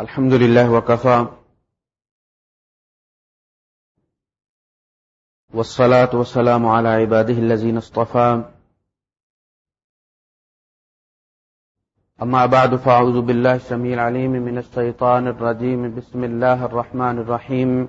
الحمد لله وكفى. والصلاة والسلام على عباده الذين اصطفى. أما بعد، فأعوذ بالله السميع العليم من الشيطان الرجيم. بسم الله الرحمن الرحيم.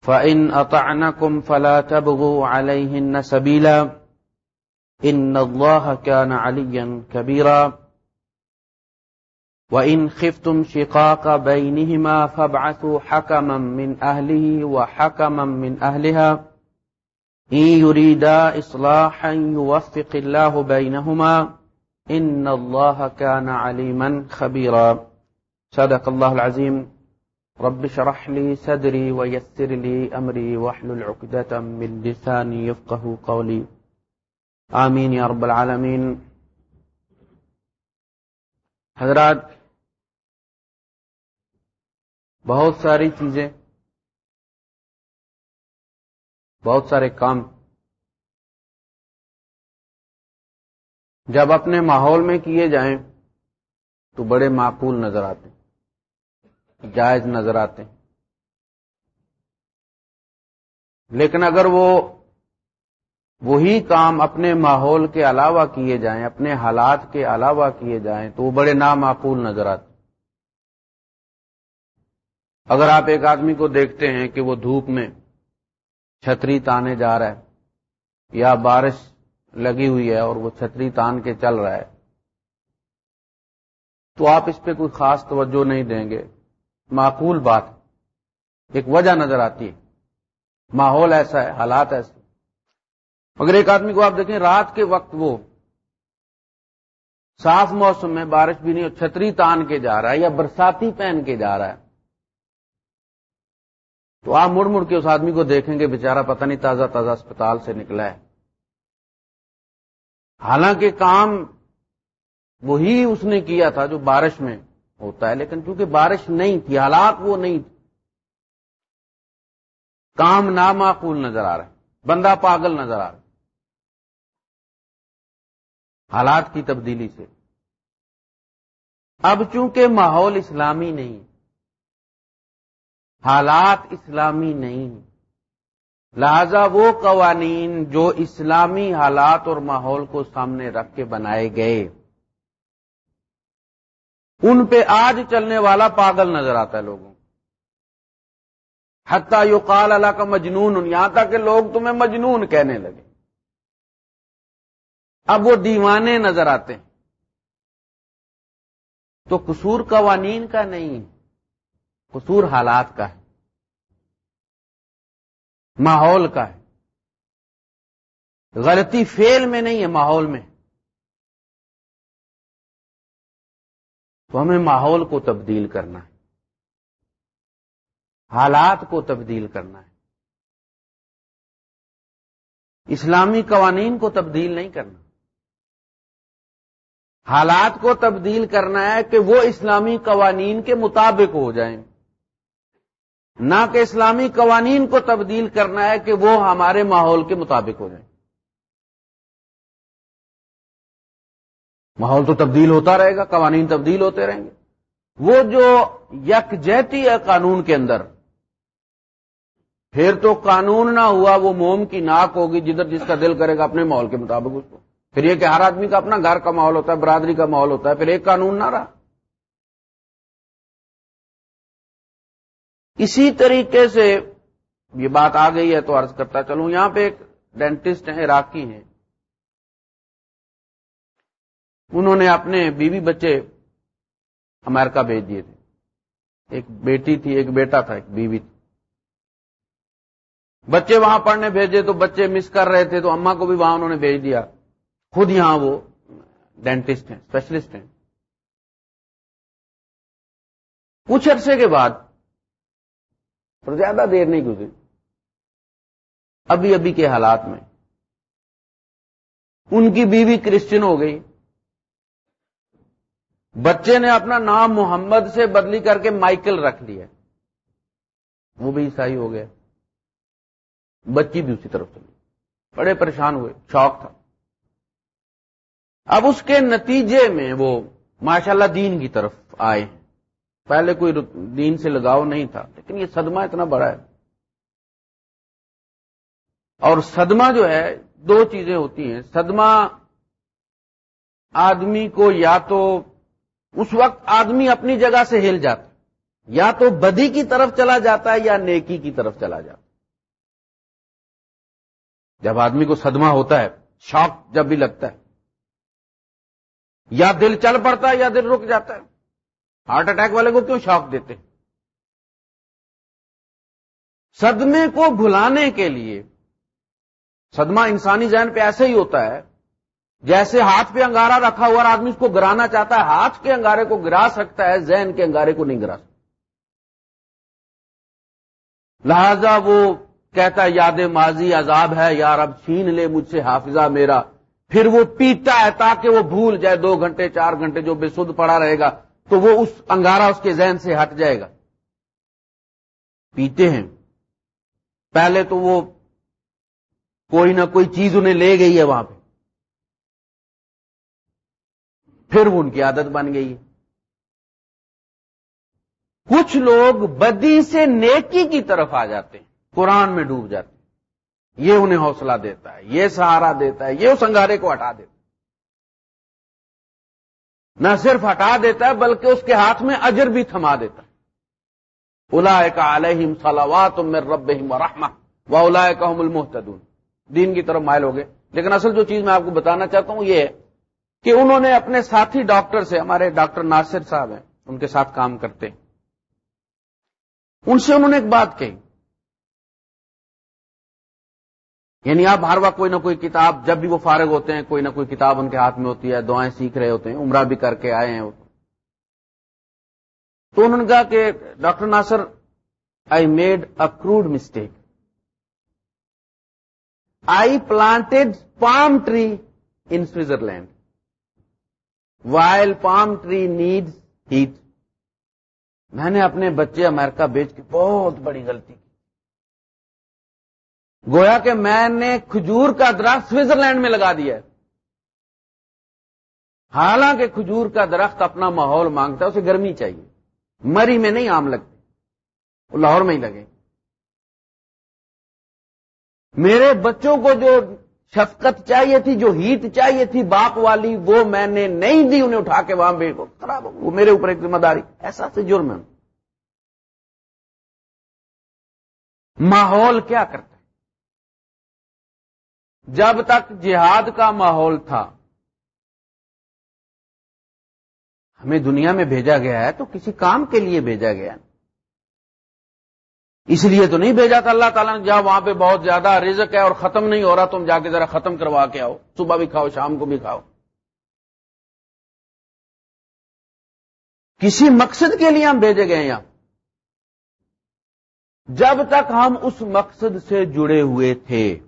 فإن أطعنكم فلا تبغوا عليهن سبيلا إن الله كان عليا كبيرا وإن خفتم شقاق بينهما فابعثوا حكما من أهله وحكما من أهلها إن يريدا إصلاحا يوفق الله بينهما إن الله كان عليما خبيرا صدق الله العظيم رب شرح لي صدري ويسر لي أمري وحل العقدة من لساني يفقه قولي. آمين يا رب العالمين. حضرات، بہت ساری چیزیں، بہت سارے کام۔ جب اپنے ماحول میں کیے جائیں تو بڑے معقول نظر آتے ہیں۔ جائز نظر آتے ہیں۔ لیکن اگر وہ وہی کام اپنے ماحول کے علاوہ کیے جائیں، اپنے حالات کے علاوہ کیے جائیں، تو وہ بڑے نامعقول نظر آتے اگر آپ ایک آدمی کو دیکھتے ہیں کہ وہ دھوپ میں چھتری تانے جا رہا ہے یا بارش لگی ہوئی ہے اور وہ چھتری تان کے چل رہا ہے، تو آپ اس پہ کوئی خاص توجہ نہیں دیں گے۔ معقول بات ایک وجہ نظر آتی ہے ماحول ایسا ہے، حالات ایسے اگر ایک آدمی کو آپ دیکھیں، رات کے وقت وہ صاف موسم میں بارش بھی نہیں چھتری تان کے جا رہا ہے یا برساتی پہن کے جا رہا ہے۔ تو آپ مڑ مڑ کے اس آدمی کو دیکھیں گے بےچارا پتہ نہیں تازہ تازہ اسپتال سے نکلا ہے۔ حالانکہ کام وہی اس نے کیا تھا جو بارش میں ہوتا ہے، لیکن چونکہ بارش نہیں تھی، حالات وہ نہیں تھی کام نامعقول نظر آ رہا ہے، بندہ پاگل نظر آ رہا ہے۔ حالات کی تبدیلی سے۔ اب چونکہ ماحول اسلامی نہیں حالات اسلامی نہیں لہذا وہ قوانین جو اسلامی حالات اور ماحول کو سامنے رکھ کے بنائے گئے۔ ان پہ آج چلنے والا پاگل نظر آتا ہے لوگوں حتیٰ یو قال اللہ کا مجنون، یہاں تک کہ لوگ تمہیں مجنون کہنے لگے۔ اب وہ دیوانے نظر آتے ہیں۔ تو قصور قوانین کا نہیں، قصور حالات کا ہے۔ ماحول کا ہے۔ غلطی فیل میں نہیں ہے، ماحول میں۔ تو ہمیں ماحول کو تبدیل کرنا ہے۔ حالات کو تبدیل کرنا ہے۔ اسلامی قوانین کو تبدیل نہیں کرنا۔ حالات کو تبدیل کرنا ہے کہ وہ اسلامی قوانین کے مطابق ہو جائیں۔ نہ کہ اسلامی قوانین کو تبدیل کرنا ہے کہ وہ ہمارے ماحول کے مطابق ہو جائیں۔ ماحول تو تبدیل ہوتا رہے گا، قوانین تبدیل ہوتے رہیں گے۔ وہ جو یکجہتی ہے قانون کے اندر، پھر تو قانون نہ ہوا، وہ موم کی ناک ہوگی جدھر جس کا دل کرے گا اپنے ماحول کے مطابق اس کو۔ پھر یہ کہ ہر آدمی کا اپنا گھر کا ماحول ہوتا ہے، برادری کا ماحول ہوتا ہے، پھر ایک قانون نہ رہا۔ اسی طریقے سے یہ بات آ گئی ہے تو عرض کرتا چلوں، یہاں پہ ایک ڈینٹسٹ ہیں، عراقی ہیں۔ انہوں نے اپنے بیوی بچے امریکہ بھیج دیے تھے۔ ایک بیٹی تھی، ایک بیٹا تھا، ایک بیوی تھی۔ بچے وہاں پڑھنے بھیجے تو بچے مس کر رہے تھے، تو اما کو بھی وہاں انہوں نے بھیج دیا۔ خود یہاں وہ ڈینٹسٹ ہیں اسپیشلسٹ ہیں۔ کچھ عرصے کے بعد اور زیادہ دیر نہیں گزری، ابھی ابھی کے حالات میں ان کی بیوی کرسچن ہو گئی۔ بچے نے اپنا نام محمد سے بدلی کر کے مائیکل رکھ لیا وہ بھی عیسائی ہو گیا بچی بھی اسی طرف چلی۔ بڑے پریشان ہوئے، شوق تھا۔ اب اس کے نتیجے میں وہ ماشاءاللہ دین کی طرف آئے۔ پہلے کوئی دین سے لگاؤ نہیں تھا، لیکن یہ صدمہ اتنا بڑا ہے۔ اور صدمہ جو ہے، دو چیزیں ہوتی ہیں۔ صدمہ آدمی کو یا تو اس وقت آدمی اپنی جگہ سے ہل جاتا یا تو بدی کی طرف چلا جاتا ہے یا نیکی کی طرف چلا جاتا جب آدمی کو صدمہ ہوتا ہے، شوق جب بھی لگتا ہے۔ یا دل چل پڑتا ہے یا دل رک جاتا ہے۔ ہارٹ اٹیک والے کو کیوں شوق دیتے ہیں؟ صدمے کو بھلانے کے لیے، صدمہ انسانی ذہن پہ ایسے ہی ہوتا ہے جیسے ہاتھ پہ انگارا رکھا ہوا اور آدمی اس کو گرانا چاہتا ہے، ہاتھ کے انگارے کو گرا سکتا ہے، ذہن کے انگارے کو نہیں گرا سکتا۔ لہذا وہ کہتا ہے، یاد ماضی عذاب ہے یار اب چھین لے مجھ سے حافظہ میرا۔ پھر وہ پیتا ہے تاکہ وہ بھول جائے، دو گھنٹے، چار گھنٹے جو بے سدھ پڑا رہے گا، تو وہ اس انگارا اس کے ذہن سے ہٹ جائے گا۔ پیتے ہیں۔ پہلے تو وہ کوئی نہ کوئی چیز انہیں لے گئی ہے وہاں پہ۔ پھر وہ ان کی عادت بن گئی۔ کچھ لوگ بدی سے نیکی کی طرف آ جاتے ہیں، قرآن میں ڈوب جاتے ہیں۔ یہ انہیں حوصلہ دیتا ہے، یہ سہارا دیتا ہے، یہ اس انگارے کو ہٹا دیتا ہے۔ نہ صرف ہٹا دیتا ہے، بلکہ اس کے ہاتھ میں اجر بھی تھما دیتا ہے۔ الا کا علیہم صلاوات میں رب رحمہ و الا المحتدون دین کی طرف مائل ہو گئے۔ لیکن اصل جو چیز میں آپ کو بتانا چاہتا ہوں، یہ ہے کہ انہوں نے اپنے ساتھی ڈاکٹر سے، ہمارے ڈاکٹر ناصر صاحب ہیں، ان کے ساتھ کام کرتے ان سے انہوں نے ایک بات کہی۔ یعنی آپ ہر وقت کوئی نہ کوئی کتاب، جب بھی وہ فارغ ہوتے ہیں، کوئی نہ کوئی کتاب ان کے ہاتھ میں ہوتی ہے، دعائیں سیکھ رہے ہوتے ہیں، عمرہ بھی کر کے آئے ہیں۔ وہ تو انہوں نے کہا کہ، doctor Nasir I made a crude mistake I planted palm tree in Switzerland while palm tree need heat. میں نے اپنے بچے امریکہ بیچ کے بہت بڑی غلطی کی۔ گویا کہ میں نے کھجور کا درخت سوئٹزرلینڈ میں لگا دیا ہے۔ حالانکہ کھجور کا درخت اپنا ماحول مانگتا ہے، اسے گرمی چاہیے۔ مری میں نہیں آم لگتے، وہ لاہور میں ہی لگے۔ میرے بچوں کو جو شفقت چاہیے تھی، جو ہیٹ چاہیے تھی باپ والی، وہ میں نے نہیں دی، انہیں اٹھا کے وہاں بے خراب ہو وہ میرے اوپر ایک ذمہ داری۔ ایسا سے جرم ہے۔ ماحول کیا کرتا ہے؟ جب تک جہاد کا ماحول تھا، ہمیں دنیا میں بھیجا گیا ہے تو کسی کام کے لیے بھیجا گیا ہے۔ اس لیے تو نہیں بھیجا تھا اللہ تعالیٰ نے، جہاں وہاں پہ بہت زیادہ رزق ہے اور ختم نہیں ہو رہا، تم جا کے ذرا ختم کروا کے آؤ، صبح بھی کھاؤ، شام کو بھی کھاؤ۔ کسی مقصد کے لیے ہم بھیجے گئے یہاں۔ جب تک ہم اس مقصد سے جڑے ہوئے تھے۔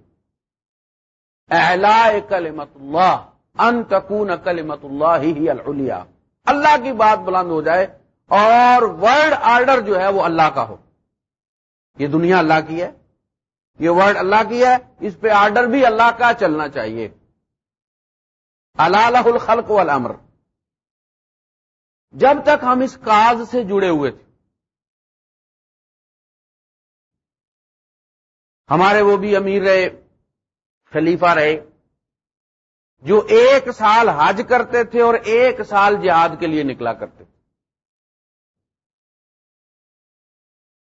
اہلا کلمت اللہ، ان تکون کلمت اللہ ہی الیا اللہ کی بات بلند ہو جائے اور ورلڈ آرڈر جو ہے وہ اللہ کا ہو۔ یہ دنیا اللہ کی ہے، یہ ورڈ اللہ کی ہے، اس پہ آرڈر بھی اللہ کا چلنا چاہیے۔ اللہ الخلق والامر۔ جب تک ہم اس کاز سے جڑے ہوئے تھے۔ ہمارے وہ بھی امیر رہے، خلیفہ رہے، جو ایک سال حج کرتے تھے اور ایک سال جہاد کے لیے نکلا کرتے تھے۔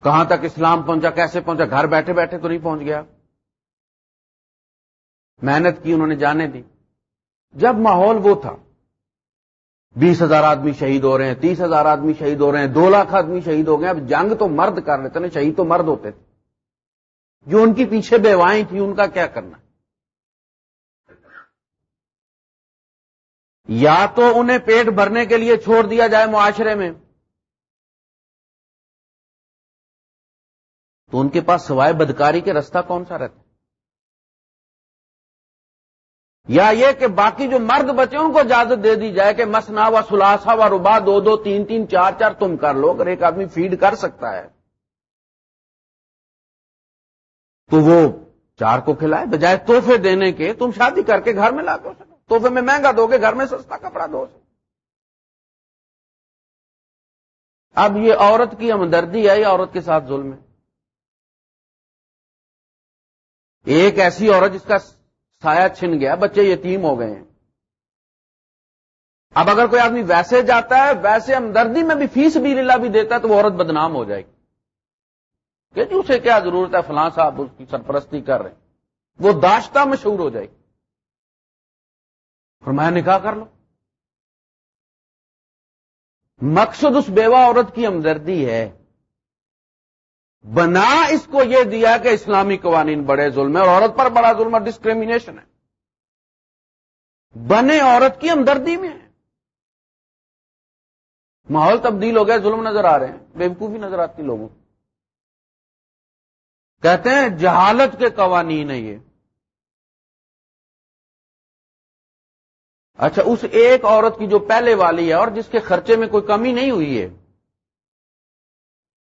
کہاں تک اسلام پہنچا، کیسے پہنچا؟ گھر بیٹھے بیٹھے تو نہیں پہنچ گیا۔ محنت کی انہوں نے جانے دی۔ جب ماحول وہ تھا، بیس ہزار آدمی شہید ہو رہے ہیں، تیس ہزار آدمی شہید ہو رہے ہیں، دو لاکھ آدمی شہید ہو گئے اب جنگ تو مرد کر رہے تھے شہید تو مرد ہوتے تھے۔ جو ان کی پیچھے بیوائیں تھیں، ان کا کیا کرنا؟ یا تو انہیں پیٹ بھرنے کے لیے چھوڑ دیا جائے معاشرے میں تو ان کے پاس سوائے بدکاری کے رستہ کون سا رہتا یا یہ کہ باقی جو مرد بچے ان کو اجازت دے دی جائے کہ مسنا و سلاسا و ربا دو دو تین تین چار چار تم کر لو، اگر ایک آدمی فیڈ کر سکتا ہے۔ تو وہ چار کو کھلائے، بجائے توحفے دینے کے، تم شادی کر کے گھر میں لا دو سکو توحفے میں مہنگا دو گے، گھر میں سستا کپڑا دو سکو اب یہ عورت کی ہمدردی ہے یا عورت کے ساتھ ظلم ہے۔ ایک ایسی عورت جس کا سایہ چھن گیا، بچے یتیم ہو گئے ہیں۔ اب اگر کوئی آدمی ویسے جاتا ہے، ویسے ہمدردی میں بھی فیس بھی لیلا بھی دیتا ہے، تو وہ عورت بدنام ہو جائے گی۔ کہ جی اسے کیا ضرورت ہے؟ فلاں صاحب اس کی سرپرستی کر رہے ہیں۔ وہ داشتہ مشہور ہو جائے گی۔ فرمایا، نکاح کر لو۔ مقصد اس بیوہ عورت کی ہمدردی ہے بنا اس کو یہ دیا کہ اسلامی قوانین بڑے ظلم ہے اور عورت پر بڑا ظلم اور ڈسکریمنیشن ہے۔ بنے عورت کی ہمدردی میں ہے ماحول تبدیل ہو گیا ظلم نظر آ رہے ہیں بےوقوفی نظر آتی لوگوں کہتے ہیں جہالت کے قوانین ہیں یہ۔ اچھا اس ایک عورت کی جو پہلے والی ہے اور جس کے خرچے میں کوئی کمی نہیں ہوئی ہے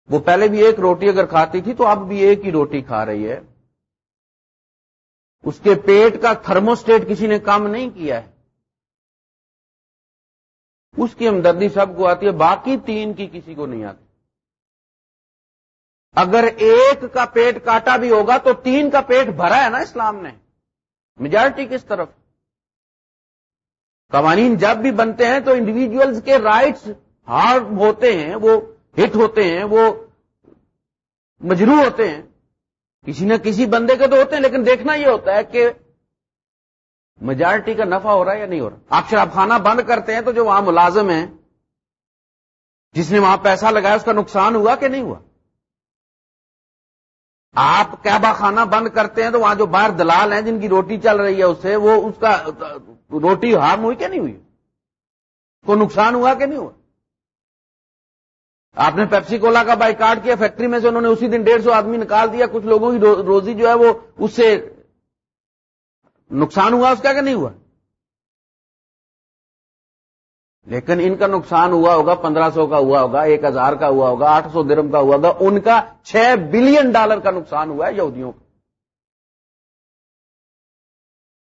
وہ پہلے بھی ایک روٹی اگر کھاتی تھی تو اب بھی ایک ہی روٹی کھا رہی ہے۔ اس کے پیٹ کا تھرموسٹیٹ کسی نے کام نہیں کیا ہے۔ اس کی ہمدردی سب کو آتی ہے، باقی تین کی کسی کو نہیں آتی۔ اگر ایک کا پیٹ کاٹا بھی ہوگا تو تین کا پیٹ بھرا ہے نا اسلام نے۔ میجارٹی کس طرف؟ قوانین جب بھی بنتے ہیں تو انڈیویجلز کے رائٹس ہارڈ ہوتے ہیں، وہ ہٹ ہوتے ہیں، وہ مجرو ہوتے ہیں۔ کسی نہ کسی بندے کے تو ہوتے ہیں، لیکن دیکھنا یہ ہوتا ہے کہ میجارٹی کا نفع ہو رہا ہے یا نہیں ہو رہا۔ آپ شراب خانہ بند کرتے ہیں تو جو وہاں ملازم ہیں، جس نے وہاں پیسہ لگایا، اس کا نقصان ہوا کہ نہیں ہوا؟ آپ کیبا خانہ بند کرتے ہیں تو وہاں جو باہر دلال ہیں، جن کی روٹی چل رہی ہے اس سے، وہ اس کا روٹی ہارم ہوئی کہ نہیں ہوئی؟ کو نقصان ہوا کہ نہیں ہوا؟ آپ نے پیپسی کولا کا بائی کاٹ کیا، فیکٹری میں سے انہوں نے اسی دن ڈیڑھ سو آدمی نکال دیا، کچھ لوگوں کی روزی جو ہے وہ اس سے نقصان ہوا، اس کا کہ نہیں ہوا؟ لیکن ان کا نقصان ہوا ہوگا، پندرہ سو کا ہوا ہوگا، ایک ہزار کا ہوا ہوگا، آٹھ سو درم کا ہوا ہوگا، ان کا چھ بلین ڈالر کا نقصان ہوا ہے یہودیوں کا۔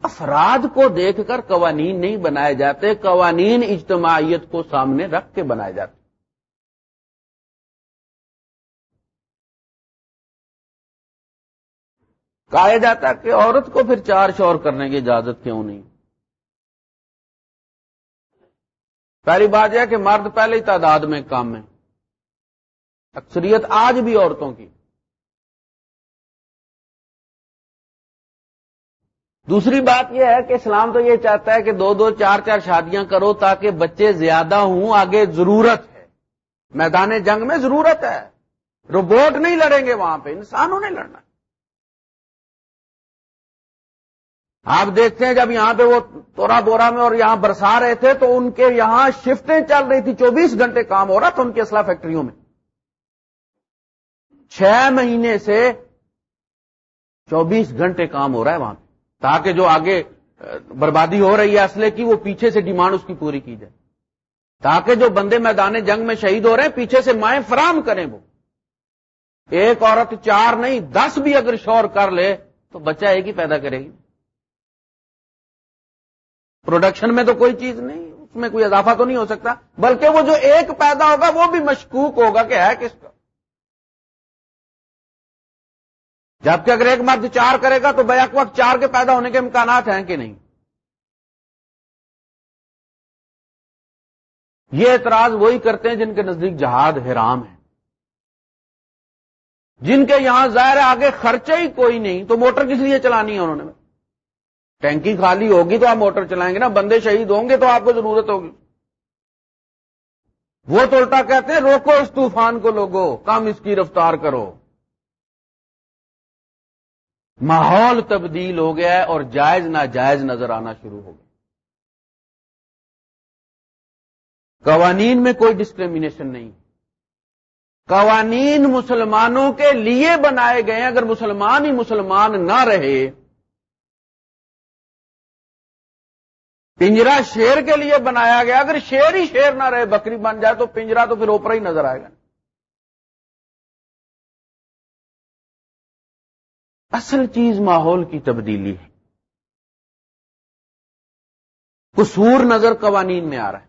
افراد کو دیکھ کر قوانین نہیں بنائے جاتے، قوانین اجتماعیت کو سامنے رکھ کے بنائے جاتے۔ کہا جاتا کہ عورت کو پھر چار شور کرنے کی اجازت کیوں نہیں؟ پہلی بات یہ کہ مرد پہلے ہی تعداد میں کم ہے۔ اکثریت آج بھی عورتوں کی۔ دوسری بات یہ ہے کہ اسلام تو یہ چاہتا ہے کہ دو دو چار چار شادیاں کرو تاکہ بچے زیادہ ہوں، آگے ضرورت ہے۔ میدان جنگ میں ضرورت ہے۔ روبوٹ نہیں لڑیں گے وہاں پہ، انسانوں نے لڑنا۔ آپ دیکھتے ہیں جب یہاں پہ وہ تورا بورا میں اور یہاں برسا رہے تھے تو ان کے یہاں شفٹیں چل رہی تھی چوبیس گھنٹے کام ہو رہا تھا ان کی اسلحہ فیکٹریوں میں۔ چھ مہینے سے چوبیس گھنٹے کام ہو رہا ہے وہاں پہ، تاکہ جو آگے بربادی ہو رہی ہے اسلحے کی، وہ پیچھے سے ڈیمانڈ اس کی پوری کی جائے۔ تاکہ جو بندے میدان جنگ میں شہید ہو رہے ہیں، پیچھے سے مائیں فراہم کریں وہ۔ ایک عورت چار نہیں، دس بھی اگر شور کر لے تو بچہ ایک ہی پیدا کرے گی۔ پروڈکشن میں تو کوئی چیز نہیں، اس میں کوئی اضافہ تو نہیں ہو سکتا، بلکہ وہ جو ایک پیدا ہوگا وہ بھی مشکوک ہوگا کہ ہے کس کا۔ جبکہ اگر ایک مرد چار کرے گا تو بیک وقت چار کے پیدا ہونے کے امکانات ہیں کہ نہیں۔ یہ اعتراض وہی کرتے ہیں جن کے نزدیک جہاد حرام ہے۔ جن کے یہاں ظاہر آگے خرچے ہی کوئی نہیں، تو موٹر کس لیے چلانی ہے انہوں نے؟ ٹینکی خالی ہوگی تو آپ موٹر چلائیں گے نا، بندے شہید ہوں گے تو آپ کو ضرورت ہوگی۔ وہ تو الٹا کہتے ہیں، روکو اس طوفان کو لوگو، کم اس کی رفتار کرو۔ ماحول تبدیل ہو گیا ہے اور جائز ناجائز نظر آنا شروع ہو گیا۔ قوانین میں کوئی ڈسکریمنیشن نہیں۔ قوانین مسلمانوں کے لیے بنائے گئے اگر مسلمان ہی مسلمان نہ رہے پنجرا شیر کے لیے بنایا گیا۔ اگر شیر ہی شیر نہ رہے، بکری بن جائے تو پنجرا تو پھر اوپر ہی نظر آئے گا۔ اصل چیز ماحول کی تبدیلی ہے۔ قصور نظر قوانین میں آ رہا ہے۔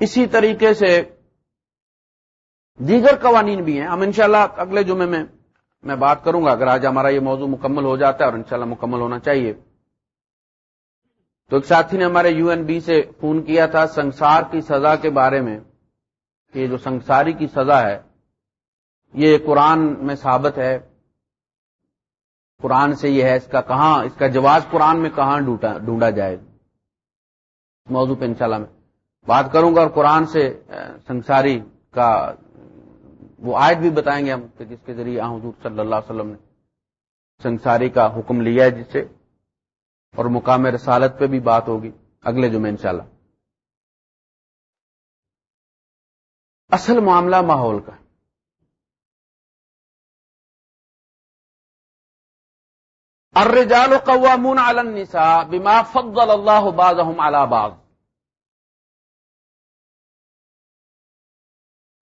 اسی طریقے سے دیگر قوانین بھی ہیں۔ ہم انشاءاللہ اگلے جمعے میں میں بات کروں گا، اگر آج ہمارا یہ موضوع مکمل ہو جاتا ہے اور انشاءاللہ مکمل ہونا چاہیے۔ تو ایک ساتھی نے ہمارے یو این بی سے فون کیا تھا سنسار کی سزا کے بارے میں، کہ جو سنساری کی سزا ہے، یہ قرآن میں ثابت ہے۔ قرآن سے یہ ہے، اس کا کہاں، اس کا جواز قرآن میں کہاں ڈھونڈا جائے۔ موضوع پہ انشاءاللہ میں بات کروں گا اور قرآن سے سنساری کا وہ آیت بھی بتائیں گے ہم کہ جس کے ذریعے حضور صلی اللہ علیہ وسلم نے سنساری کا حکم لیا ہے جس سے اور مقام رسالت پہ بھی بات ہوگی اگلے جمعے انشاءاللہ۔ اصل معاملہ ماحول کا الرجال قوامون علی النساء بما فضل اللہ بعضهم على بعض۔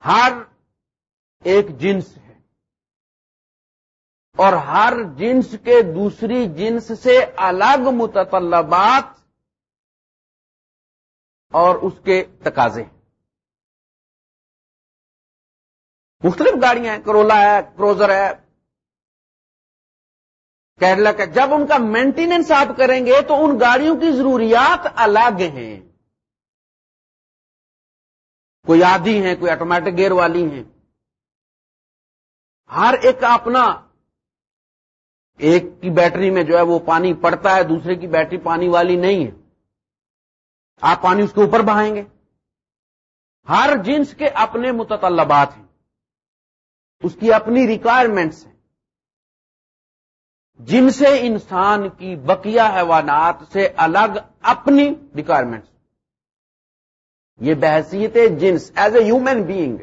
ہر ایک جنس ہے۔ اور ہر جنس کے دوسری جنس سے الگ متطلبات اور اس کے تقاضے مختلف گاڑیاں ہیں کرولا ہے کروزر ہے۔ کیرلا کا جب ان کا مینٹیننس آپ کریں گے تو ان گاڑیوں کی ضروریات الگ ہیں۔ کوئی آدھی ہیں، کوئی آٹومیٹک گیئر والی ہیں۔ ہر ایک کا اپنا، ایک کی بیٹری میں جو ہے وہ پانی پڑتا ہے، دوسرے کی بیٹری پانی والی نہیں ہے۔ آپ پانی اس کے اوپر بہائیں گے۔ ہر جنس کے اپنے متطلبات ہیں۔ اس کی اپنی ریکوائرمنٹس ہیں۔ جن سے انسان کی بقیہ حیوانات سے الگ اپنی ریکوائرمنٹس یہ بحثیت جنس ایز اے ہیومن بینگ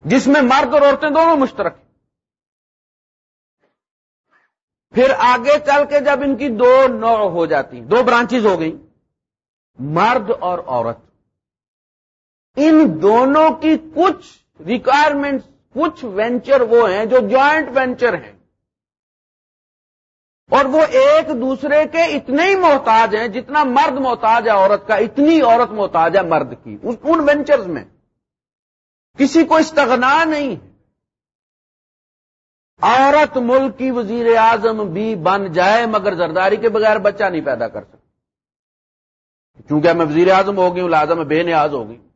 جس میں مرد اور عورتیں دونوں مشترک ہیں۔ پھر آگے چل کے جب ان کی دو نو ہو جاتی، دو برانچز ہو گئی مرد اور عورت۔ ان دونوں کی کچھ ریکوائرمنٹ کچھ وینچر وہ ہیں جو جوائنٹ وینچر ہیں۔ اور وہ ایک دوسرے کے اتنے ہی محتاج ہیں جتنا مرد محتاج ہے عورت کا، اتنی عورت محتاج ہے مرد کی، ان وینچرز میں۔ کسی کو استغنا نہیں۔ عورت ملک کی وزیر اعظم بھی بن جائے مگر زرداری کے بغیر بچہ نہیں پیدا کر سکتا۔ چونکہ میں وزیر اعظم ہو گئی ہوں، لہٰذا میں بے نیاز ہو گئی۔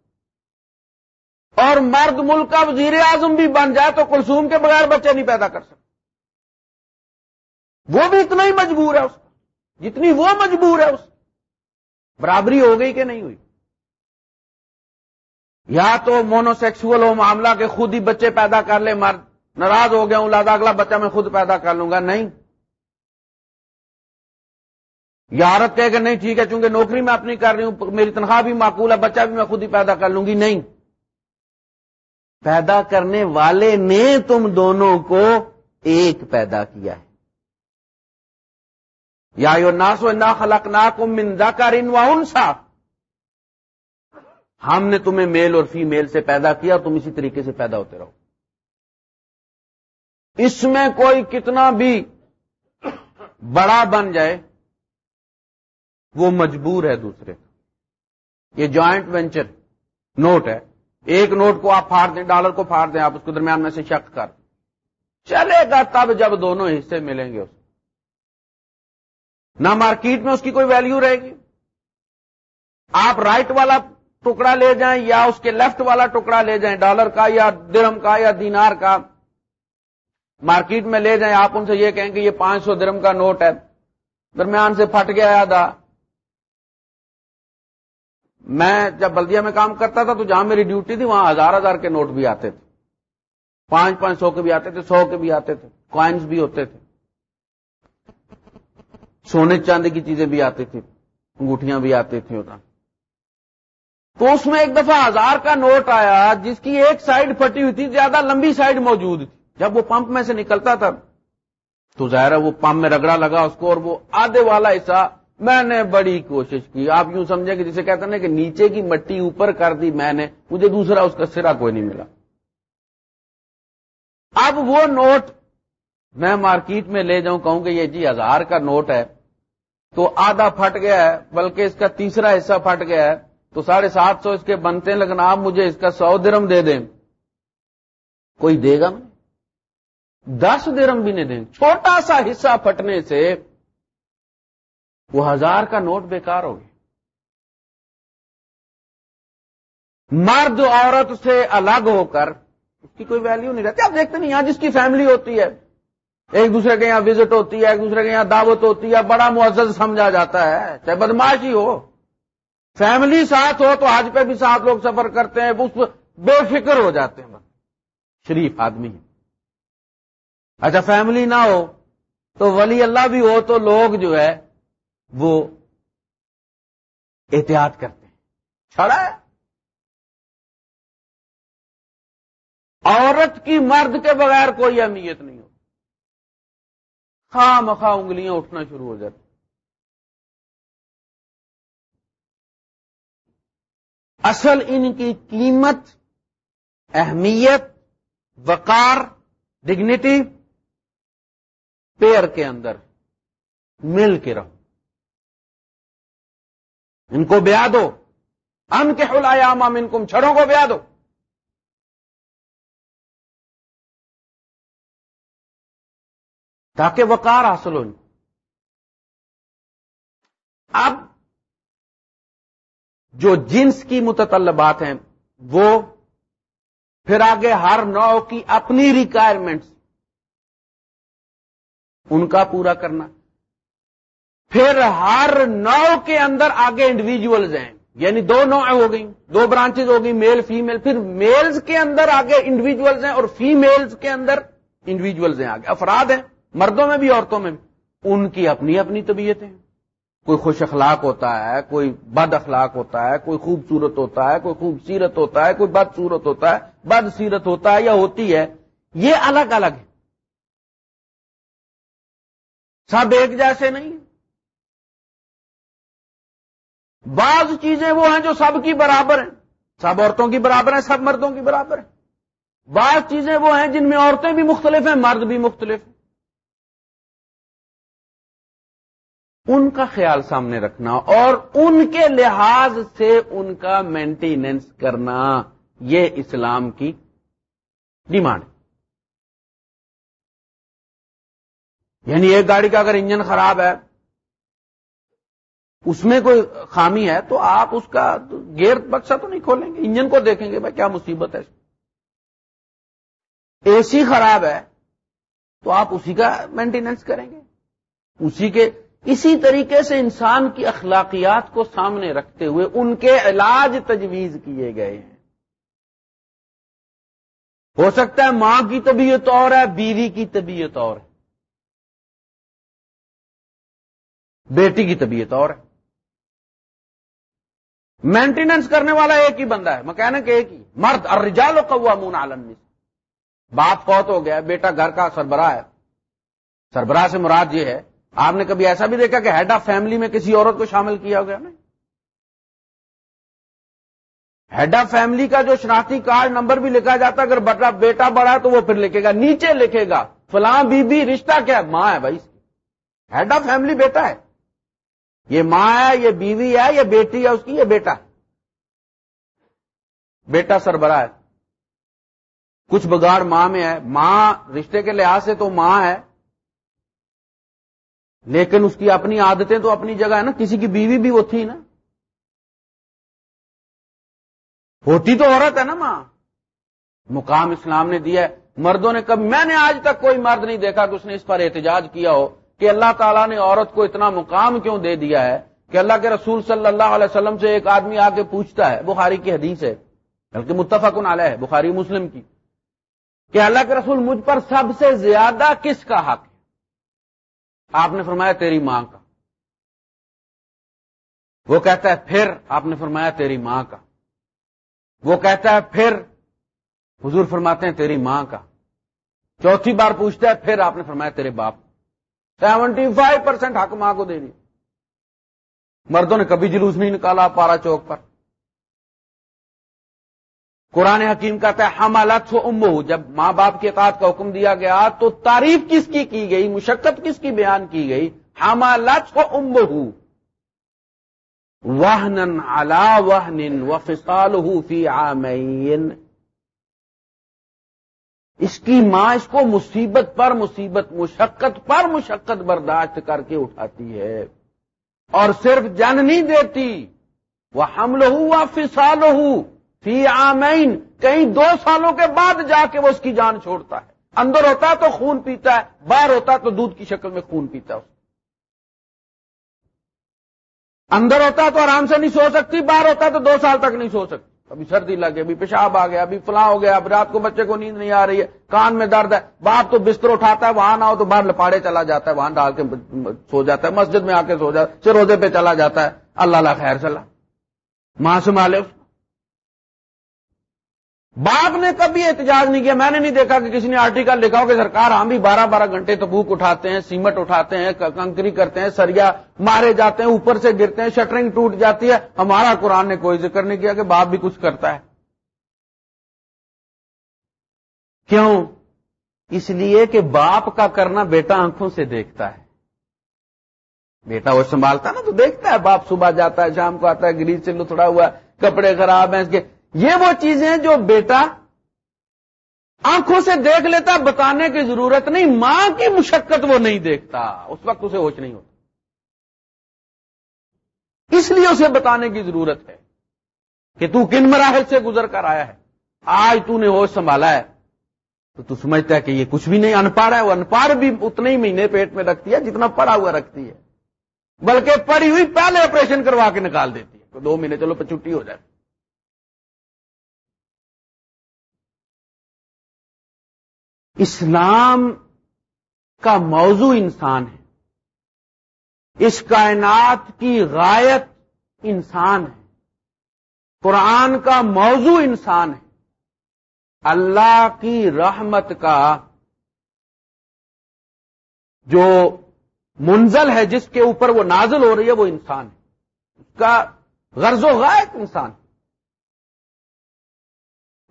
اور مرد ملک کا وزیر اعظم بھی بن جائے تو کلسوم کے بغیر بچہ نہیں پیدا کر سکتا۔ وہ بھی اتنا ہی مجبور ہے اس کا۔ جتنی وہ مجبور ہے اس برابری ہو گئی کہ نہیں ہوئی؟ یا تو مونو سیکسل ہو معاملہ کہ خود ہی بچے پیدا کر لے مرد ناراض ہو گیا ہوں لادا اگلا بچہ میں خود پیدا کر لوں گا؟ نہیں۔ یارت کہہ کہ نہیں، ٹھیک ہے، چونکہ نوکری میں اپنی کر رہی ہوں، میری تنخواہ بھی معقول ہے، بچہ بھی میں خود ہی پیدا کر لوں گی؟ نہیں۔ پیدا کرنے والے نے تم دونوں کو ایک پیدا کیا ہے۔ یا ناسو نا خلق نا کم کر انسا ہم نے تمہیں میل اور فی میل سے پیدا کیا، تم اسی طریقے سے پیدا ہوتے رہو۔ اس میں کوئی کتنا بھی بڑا بن جائے، وہ مجبور ہے دوسرے یہ جوائنٹ وینچر نوٹ ہے۔ ایک نوٹ کو آپ پھاڑ دیں، ڈالر کو پھاڑ دیں، آپ اس کو درمیان میں سے شک کر۔ چلے گا تب جب دونوں حصے ملیں گے اس نہ مارکیٹ میں اس کی کوئی ویلیو رہے گی۔ آپ رائٹ والا ٹکڑا لے جائیں یا اس کے لیفٹ والا ٹکڑا لے جائیں ڈالر کا یا درم کا یا دینار کا، مارکیٹ میں لے جائیں، آپ ان سے یہ کہیں کہ یہ پانچ سو درم کا نوٹ ہے۔ درمیان سے پھٹ گیا یادا میں جب بلدیا میں کام کرتا تھا تو جہاں میری ڈیوٹی تھی، وہاں ہزار ہزار کے نوٹ بھی آتے تھے۔ پانچ پانچ سو کے بھی آتے تھے، سو کے بھی آتے تھے۔ کوائنس بھی ہوتے تھے۔ سونے چاندی کی چیزیں بھی آتی تھی انگوٹیاں بھی آتی تھیں۔ تو اس میں ایک دفعہ ہزار کا نوٹ آیا جس کی ایک سائڈ پھٹی ہوئی تھی، زیادہ لمبی سائڈ موجود تھی۔ جب وہ پمپ میں سے نکلتا تھا، تو ظاہر ہے وہ پمپ میں رگڑا لگا اس کو اور وہ آدھے والا حصہ میں نے بڑی کوشش کی۔ آپ یوں سمجھیں کہ جسے کہتے ہیں کہ نیچے کی مٹی اوپر کر دی میں نے، مجھے دوسرا اس کا سرا کوئی نہیں ملا۔ اب وہ نوٹ میں مارکیٹ میں لے جاؤں، کہوں کہ یہ جی ہزار کا نوٹ ہے، تو آدھا پھٹ گیا ہے، بلکہ اس کا تیسرا حصہ پھٹ گیا ہے۔ تو ساڑھے سات سو اس کے بنتے ہیں، لیکن آپ مجھے اس کا سو درم دے دیں۔ کوئی دے گا دس درم بھی نہیں دیں۔ چھوٹا سا حصہ پھٹنے سے وہ ہزار کا نوٹ بیکار ہو گیا۔ مرد عورت سے الگ ہو کر اس کی کوئی ویلیو نہیں رہتی۔ آپ دیکھتے نہیں، یہاں جس کی فیملی ہوتی ہے، ایک دوسرے کے یہاں وزٹ ہوتی ہے، ایک دوسرے کے یہاں دعوت ہوتی ہے، بڑا معزز سمجھا جاتا ہے، چاہے بدماشی ہو۔ فیملی ساتھ ہو تو آج پہ بھی ساتھ لوگ سفر کرتے ہیں اس بے فکر ہو جاتے ہیں شریف آدمی اچھا فیملی نہ ہو تو ولی اللہ بھی ہو تو لوگ جو ہے وہ احتیاط کرتے ہیں۔ چھڑا ہے۔ عورت کی مرد کے بغیر کوئی اہمیت نہیں ہو خواہ مخواہ انگلیاں اٹھنا شروع ہو جاتی۔ اصل ان کی قیمت، اہمیت، وقار ڈگنیٹی پیئر کے اندر، مل کے رہو۔ ان کو بیا دو۔ ان کے حلایام ان کم چھڑوں کو بیا دو۔ تاکہ وقار حاصل ہو۔ اب جو جنس کی متطلبات ہیں، وہ پھر آگے ہر نو کی اپنی ریکوائرمنٹس ان کا پورا کرنا۔ پھر ہر نو کے اندر آگے انڈیویجلز ہیں۔ یعنی دو نو ہو گئی دو برانچز ہو گئی میل فیمل پھر میلز کے اندر آگے انڈیویجلز ہیں اور فیمیلز کے اندر انڈیویجلز ہیں۔ آگے افراد ہیں، مردوں میں بھی، عورتوں میں بھی۔ ان کی اپنی اپنی طبیعتیں۔ کوئی خوش اخلاق ہوتا ہے، کوئی بد اخلاق ہوتا ہے، کوئی خوبصورت ہوتا ہے، کوئی خوبصیرت ہوتا ہے، کوئی بد صورت ہوتا ہے، بد سیرت ہوتا ہے یا ہوتی ہے، یہ الگ الگ ہے۔ سب ایک جیسے نہیں۔ بعض چیزیں وہ ہیں جو سب کی برابر ہیں۔ سب عورتوں کی برابر ہیں، سب مردوں کی برابر ہیں۔ بعض چیزیں وہ ہیں جن میں عورتیں بھی مختلف ہیں، مرد بھی مختلف ہیں۔ ان کا خیال سامنے رکھنا اور ان کے لحاظ سے ان کا مینٹیننس کرنا، یہ اسلام کی ڈیمانڈ یعنی ایک گاڑی کا اگر انجن خراب ہے، اس میں کوئی خامی ہے، تو آپ اس کا گیئر بکسا تو نہیں کھولیں گے، انجن کو دیکھیں گے، بھائی کیا مصیبت ہے اے سی خراب ہے، تو آپ اسی کا مینٹیننس کریں گے۔ اسی کے اسی طریقے سے انسان کی اخلاقیات کو سامنے رکھتے ہوئے ان کے علاج تجویز کیے گئے ہیں۔ ہو سکتا ہے ماں کی طبیعت اور ہے، بیوی کی طبیعت اور ہے۔ بیٹی کی طبیعت اور ہے۔ مینٹیننس کرنے والا ایک ہی بندہ ہے، مکینک ایک ہی۔ مرد اور رجال و قوا مون عالم باپ فوت ہو گیا، بیٹا گھر کا سربراہ ہے۔ سربراہ سے مراد یہ ہے آپ نے کبھی ایسا بھی دیکھا کہ ہیڈ آف فیملی میں کسی عورت کو شامل کیا ہو گیا؟ نہیں. ہیڈ آف فیملی کا جو شناختی کارڈ نمبر بھی لکھا جاتا، اگر بٹا بیٹا بڑا تو وہ پھر لکھے گا، نیچے لکھے گا، فلاں بی بی رشتہ کیا ماں ہے بھائی ہیڈ آف فیملی بیٹا ہے۔ یہ ماں ہے، یہ بیوی ہے، یہ بیٹی ہے، اس کی یہ بیٹا۔ بیٹا سربراہ ہے۔ کچھ بگاڑ ماں میں ہے۔ ماں رشتے کے لحاظ سے تو ماں ہے۔ لیکن اس کی اپنی عادتیں تو اپنی جگہ ہے نا، کسی کی بیوی بھی وہ تھی نا۔ ہوتی تو عورت ہے نا ماں۔ مقام اسلام نے دیا ہے۔ مردوں نے کبھی میں نے آج تک کوئی مرد نہیں دیکھا کہ اس نے اس پر احتجاج کیا ہو کہ اللہ تعالیٰ نے عورت کو اتنا مقام کیوں دے دیا ہے کہ اللہ کے رسول صلی اللہ علیہ وسلم سے ایک آدمی آ کے پوچھتا ہے، بخاری کی حدیث ہے، بلکہ متفق علیہ ہے، بخاری مسلم کی، کہ اللہ کے رسول مجھ پر سب سے زیادہ کس کا حق ہے؟ آپ نے فرمایا تیری ماں کا۔ وہ کہتا ہے پھر آپ نے فرمایا تیری ماں کا۔ وہ کہتا ہے پھر حضور فرماتے ہیں تیری ماں کا۔ چوتھی بار پوچھتا ہے پھر آپ نے فرمایا تیرے باپ۔ سیونٹی فائیو پرسینٹ حق ماں کو دے دی مردوں نے کبھی جلوس نہیں نکالا پارا چوک پر۔ قرآن حکیم کہتا ہے حمالت ہو امو، جب ماں باپ کے اطاعت کا حکم دیا گیا تو تعریف کس کی کی گئی؟ مشقت کس کی بیان کی گئی؟ حمالت ہو امو۔ وحن علا وحن و فسال فی آمین اس کی ماں اس کو مصیبت پر مصیبت، مشقت پر مشقت برداشت کر کے اٹھاتی ہے۔ اور صرف جن نہیں دیتی وہ حمل ہوا فسال ہو فی آمین کئی دو سالوں کے بعد جا کے وہ اس کی جان چھوڑتا ہے۔ اندر ہوتا ہے تو خون پیتا ہے، باہر ہوتا ہے تو دودھ کی شکل میں خون پیتا ہے اندر ہوتا ہے تو آرام سے نہیں سو سکتی، باہر ہوتا ہے تو دو سال تک نہیں سو سکتی۔ ابھی سردی لگے ابھی پیشاب آ گیا، ابھی فلاں ہو گیا، اب رات کو بچے کو نیند نہیں آ رہی ہے، کان میں درد ہے۔ باپ تو بستر اٹھاتا ہے، وہاں نہ ہو تو باہر لپاڑے چلا جاتا ہے، وہاں ڈال کے سو جاتا ہے، مسجد میں آ کے سو جاتا ہے روزے پہ چلا جاتا ہے۔ اللہ اللہ خیر چلا ماں سنبھالے اس باپ نے کبھی احتجاج نہیں کیا، میں نے نہیں دیکھا کہ کسی نے آرٹیکل لکھا ہو کہ سرکار ہم بھی بارہ بارہ گھنٹے تبوک اٹھاتے ہیں سیمٹ اٹھاتے ہیں کنکری کرتے ہیں، سریا مارے جاتے ہیں، اوپر سے گرتے ہیں، شٹرنگ ٹوٹ جاتی ہے۔ ہمارا قرآن نے کوئی ذکر نہیں کیا کہ باپ بھی کچھ کرتا ہے۔ کیوں؟ اس لیے کہ باپ کا کرنا بیٹا آنکھوں سے دیکھتا ہے۔ بیٹا وہ سنبھالتا نا تو دیکھتا ہے، باپ صبح جاتا ہے، شام کو آتا ہے گریز سے لتڑا ہوا کپڑے خراب ہیں، اس کے یہ وہ چیزیں جو بیٹا آنکھوں سے دیکھ لیتا، بتانے کی ضرورت نہیں، ماں کی مشقت وہ نہیں دیکھتا، اس وقت اسے ہوش نہیں ہوتا۔ اس لیے اسے بتانے کی ضرورت ہے کہ تو کن مراحل سے گزر کر آیا ہے؟ آج تو نے ہوش سنبھالا ہے۔ تو تو سمجھتا ہے کہ یہ کچھ بھی نہیں، انپڑھ ہے، وہ انپڑھ بھی اتنے ہی مہینے پیٹ میں رکھتی ہے جتنا پڑھا ہوا رکھتی ہے۔ بلکہ پڑھی ہوئی پہلے آپریشن کروا کے نکال دیتی ہے۔ دو مہینے، چلو پہ چھٹی ہو جائے۔ اسلام کا موضوع انسان ہے۔ اس کائنات کی غایت انسان ہے۔ قرآن کا موضوع انسان ہے۔ اللہ کی رحمت کا جو منزل ہے، جس کے اوپر وہ نازل ہو رہی ہے، وہ انسان ہے۔ اس کا غرض و غائب انسان ہے۔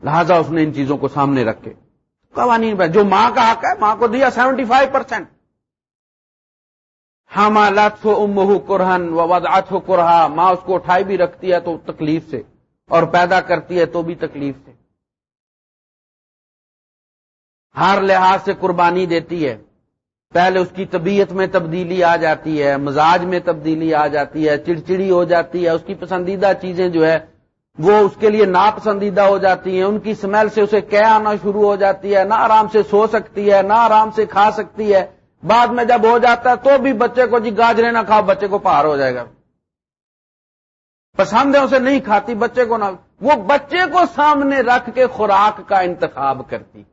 لہذا اس نے ان چیزوں کو سامنے رکھے۔ قوانین پہ جو ماں کا حق ہے، ماں کو دیا سیونٹی فائیو پرسینٹ ہم لت ہو ام ہو قرہن وضعت ہو قرہا ماں اس کو اٹھائی بھی رکھتی ہے تو تکلیف سے، اور پیدا کرتی ہے تو بھی تکلیف سے۔ ہر لحاظ سے قربانی دیتی ہے۔ پہلے اس کی طبیعت میں تبدیلی آ جاتی ہے، مزاج میں تبدیلی آ جاتی ہے، چڑچڑی ہو جاتی ہے، اس کی پسندیدہ چیزیں جو ہے وہ اس کے لیے ناپسندیدہ ہو جاتی ہیں، ان کی سمیل سے اسے کیا آنا شروع ہو جاتی ہے، نہ آرام سے سو سکتی ہے، نہ آرام سے کھا سکتی ہے۔ بعد میں جب ہو جاتا ہے تو بھی بچے کو جی گاجرے نہ کھاؤ، بچے کو پار ہو جائے گا۔ پسند ہے اسے نہیں کھاتی، بچے کو نہ۔ وہ بچے کو سامنے رکھ کے خوراک کا انتخاب کرتی۔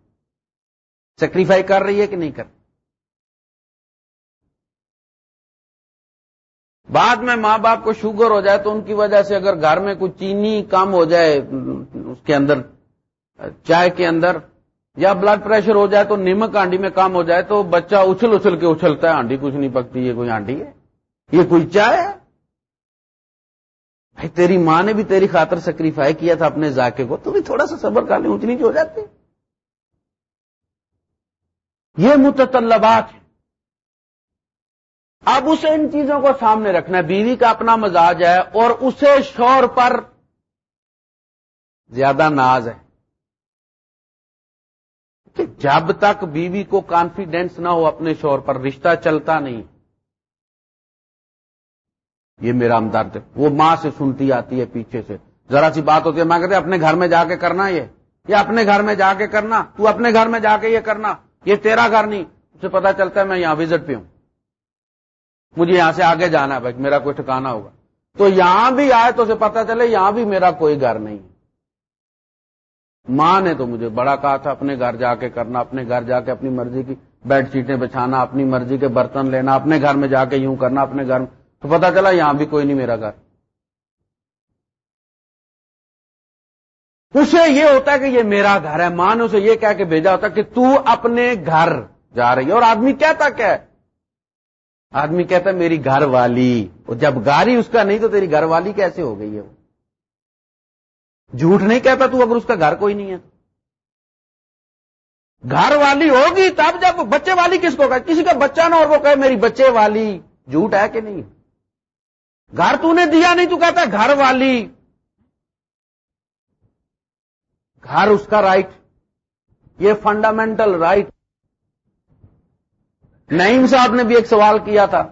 سیکریفائی کر رہی ہے کہ نہیں کرتی بعد میں ماں باپ کو شوگر ہو جائے تو ان کی وجہ سے اگر گھر میں کچھ چینی کم ہو جائے، اس کے اندر، چائے کے اندر، یا بلڈ پریشر ہو جائے تو نمک ہانڈی میں کم ہو جائے تو بچہ اچھل اچھل کے اچھلتا ہے ہانڈی کچھ نہیں پکتی، یہ کوئی ہانڈی ہے؟ یہ کوئی چائے ہے؟ بھائی تیری ماں نے بھی تیری خاطر سیکریفائی کیا تھا اپنے ذاکے کو، تو بھی تھوڑا سا صبر کر لیں اونچ نیچ ہو جاتے یہ متطلبات ہیں۔ اب اسے ان چیزوں کو سامنے رکھنا ہے۔ بیوی کا اپنا مزاج ہے اور اسے شور پر زیادہ ناز ہے۔ کہ جب تک بیوی کو کانفیڈینس نہ ہو، اپنے شور پر رشتہ چلتا نہیں۔ یہ میرا ہمدرد وہ ماں سے سنتی آتی ہے پیچھے سے۔ ذرا سی بات ہوتی ہے، میں کہتے اپنے گھر میں جا کے کرنا یہ۔ یا اپنے گھر میں جا کے کرنا۔ تو اپنے گھر میں جا کے یہ کرنا۔ یہ تیرا گھر نہیں، اسے پتا چلتا ہے میں یہاں وزٹ پہ ہوں۔ مجھے یہاں سے آگے جانا ہے بھائی، میرا کوئی ٹھکانا ہوگا۔ تو یہاں بھی آئے تو اسے پتا چلے، یہاں بھی میرا کوئی گھر نہیں ماں نے تو مجھے بڑا کہا تھا، اپنے گھر جا کے کرنا، اپنے گھر جا کے اپنی مرضی کی بیڈ شیٹیں بچھانا، اپنی مرضی کے برتن لینا، اپنے گھر میں جا کے یوں کرنا، اپنے گھر میں۔ تو پتا چلا یہاں بھی کوئی نہیں میرا گھر۔ اسے یہ ہوتا ہے کہ یہ میرا گھر ہے، ماں نے اسے یہ کہہ کے بھیجا ہوتا کہ تو اپنے گھر جا رہی ہے۔ اور آدمی کہتا کیا ہے؟ آدمی کہتا ہے میری گھر والی، اور جب گاری اس کا نہیں تو تیری گھر والی کیسے ہو گئی ہے؟ وہ جھوٹ نہیں کہتا تو اگر اس کا گھر کوئی نہیں ہے۔ گھر والی ہوگی تب جب بچے والی کس کو کہ کسی کا بچہ نہ اور وہ کہے میری بچے والی۔ جھوٹ ہے کہ نہیں؟ گھر تو نے دیا نہیں تو کہتا گھر والی۔ گھر اس کا رائٹ یہ فنڈامنٹل رائٹ نعیم صاحب نے بھی ایک سوال کیا تھا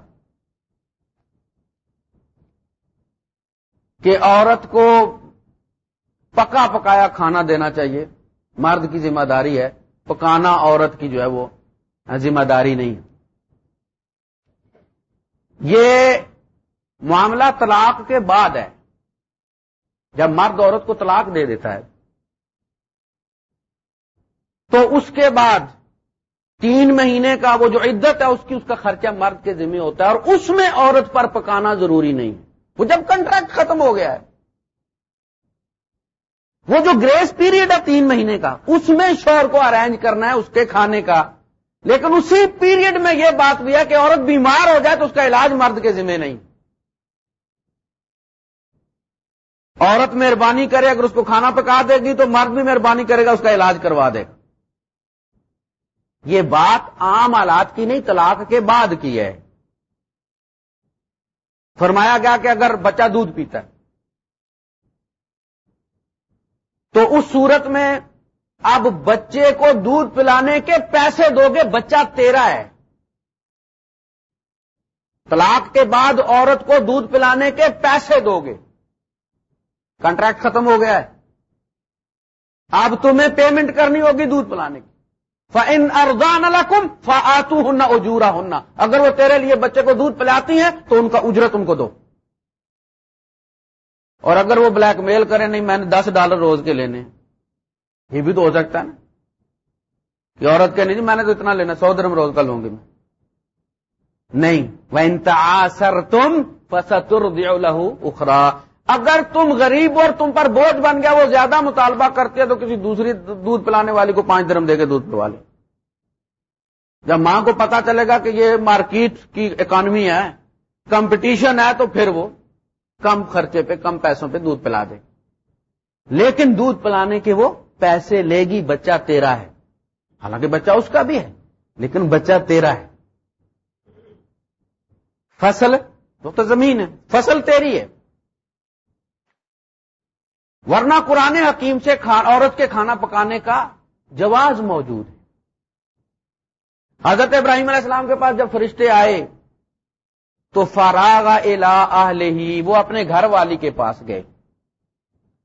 کہ عورت کو پکا پکایا کھانا دینا چاہیے، مرد کی ذمہ داری ہے، پکانا عورت کی جو ہے وہ ذمہ داری نہیں یہ معاملہ طلاق کے بعد ہے۔ جب مرد عورت کو طلاق دے دیتا ہے، تو اس کے بعد تین مہینے کا وہ جو عدت ہے اس کی اس کا خرچہ مرد کے ذمہ ہوتا ہے اور اس میں عورت پر پکانا ضروری نہیں۔ وہ جب کنٹریکٹ ختم ہو گیا ہے، وہ جو گریس پیریڈ ہے تین مہینے کا، اس میں شور کو ارینج کرنا ہے اس کے کھانے کا۔ لیکن اسی پیریڈ میں یہ بات بھی ہے کہ عورت بیمار ہو جائے تو اس کا علاج مرد کے ذمہ نہیں۔ عورت مہربانی کرے، اگر اس کو کھانا پکا دے گی تو مرد بھی مہربانی کرے گا، اس کا علاج کروا دے۔ گا یہ بات عام آلات کی نہیں، طلاق کے بعد کی ہے۔ فرمایا گیا کہ اگر بچہ دودھ پیتا ہے، تو اس صورت میں اب بچے کو دودھ پلانے کے پیسے دو گے، بچہ تیرا ہے۔ طلاق کے بعد عورت کو دودھ پلانے کے پیسے دو گے۔ کانٹریکٹ ختم ہو گیا ہے۔ اب تمہیں پیمنٹ کرنی ہوگی دودھ پلانے کی۔ فن ارزان الحکم فاتو ہننا اجورا ہننا اگر وہ تیرے لیے بچے کو دودھ پلاتی ہیں، تو ان کا اجرت ان کو دو۔ اور اگر وہ بلیک میل کرے، نہیں، میں نے دس ڈالر روز کے لینے یہ بھی تو ہو سکتا ہے نا۔ یہ عورت کہ نہیں جی، میں نے تو اتنا لینا، سو درم روز کا لوں گی میں۔ نہیں۔ وہ انتہا تم فستر اخرا اگر تم غریب اور تم پر بوجھ بن گیا، وہ زیادہ مطالبہ کرتے تو کسی دوسری دودھ پلانے والی کو پانچ درم دے کے دودھ پلوا لے۔ جب ماں کو پتا چلے گا کہ یہ مارکیٹ کی اکانومی ہے، کمپٹیشن ہے تو پھر وہ کم خرچے پہ، کم پیسوں پہ دودھ پلا دے۔ لیکن دودھ پلانے کے وہ پیسے لے گی، بچہ تیرا ہے۔ حالانکہ بچہ اس کا بھی ہے، لیکن بچہ تیرا ہے۔ فصل، وہ تو زمین ہے، فصل تیری ہے۔ ورنہ قرآن حکیم سے عورت کے کھانا پکانے کا جواز موجود ہے۔ حضرت ابراہیم علیہ السلام کے پاس جب فرشتے آئے، تو فراغ الا ہی وہ اپنے گھر والی کے پاس گئے۔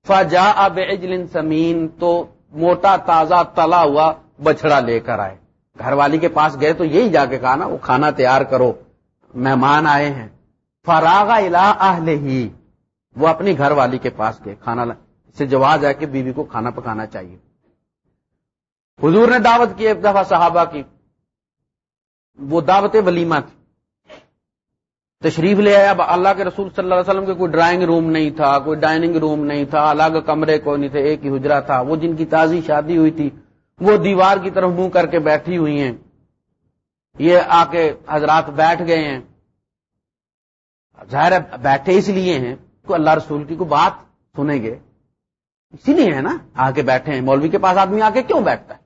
فجا اب اجلن سمین، تو موٹا تازہ تلا ہوا بچڑا لے کر آئے۔ گھر والی کے پاس گئے تو یہی جا کے کہا نا، وہ کھانا تیار کرو، مہمان آئے ہیں۔ فراغ الا ہی وہ اپنی گھر والی کے پاس گئے، کھانا سے جواز ہے کہ بیوی کو کھانا پکانا چاہیے۔ حضور نے دعوت کی ایک دفعہ صحابہ کی۔ وہ دعوت ولیمہ تھی۔ تشریف لے آیا اللہ کے رسول صلی اللہ علیہ وسلم کے کوئی ڈرائنگ روم نہیں تھا، کوئی ڈائننگ روم نہیں تھا، الگ کمرے کوئی نہیں تھے، ایک ہی حجرا تھا۔ وہ جن کی تازی شادی ہوئی تھی، وہ دیوار کی طرف منہ کر کے بیٹھی ہوئی ہیں۔ یہ آ کے حضرات بیٹھ گئے ہیں۔ ظاہر بیٹھے اس لیے ہیں تو اللہ رسول کی کوئی بات سنیں گے۔ اسی لیے ہے نا آ کے بیٹھے ہیں۔ مولوی کے پاس آدمی آ کے کیوں بیٹھتا ہے؟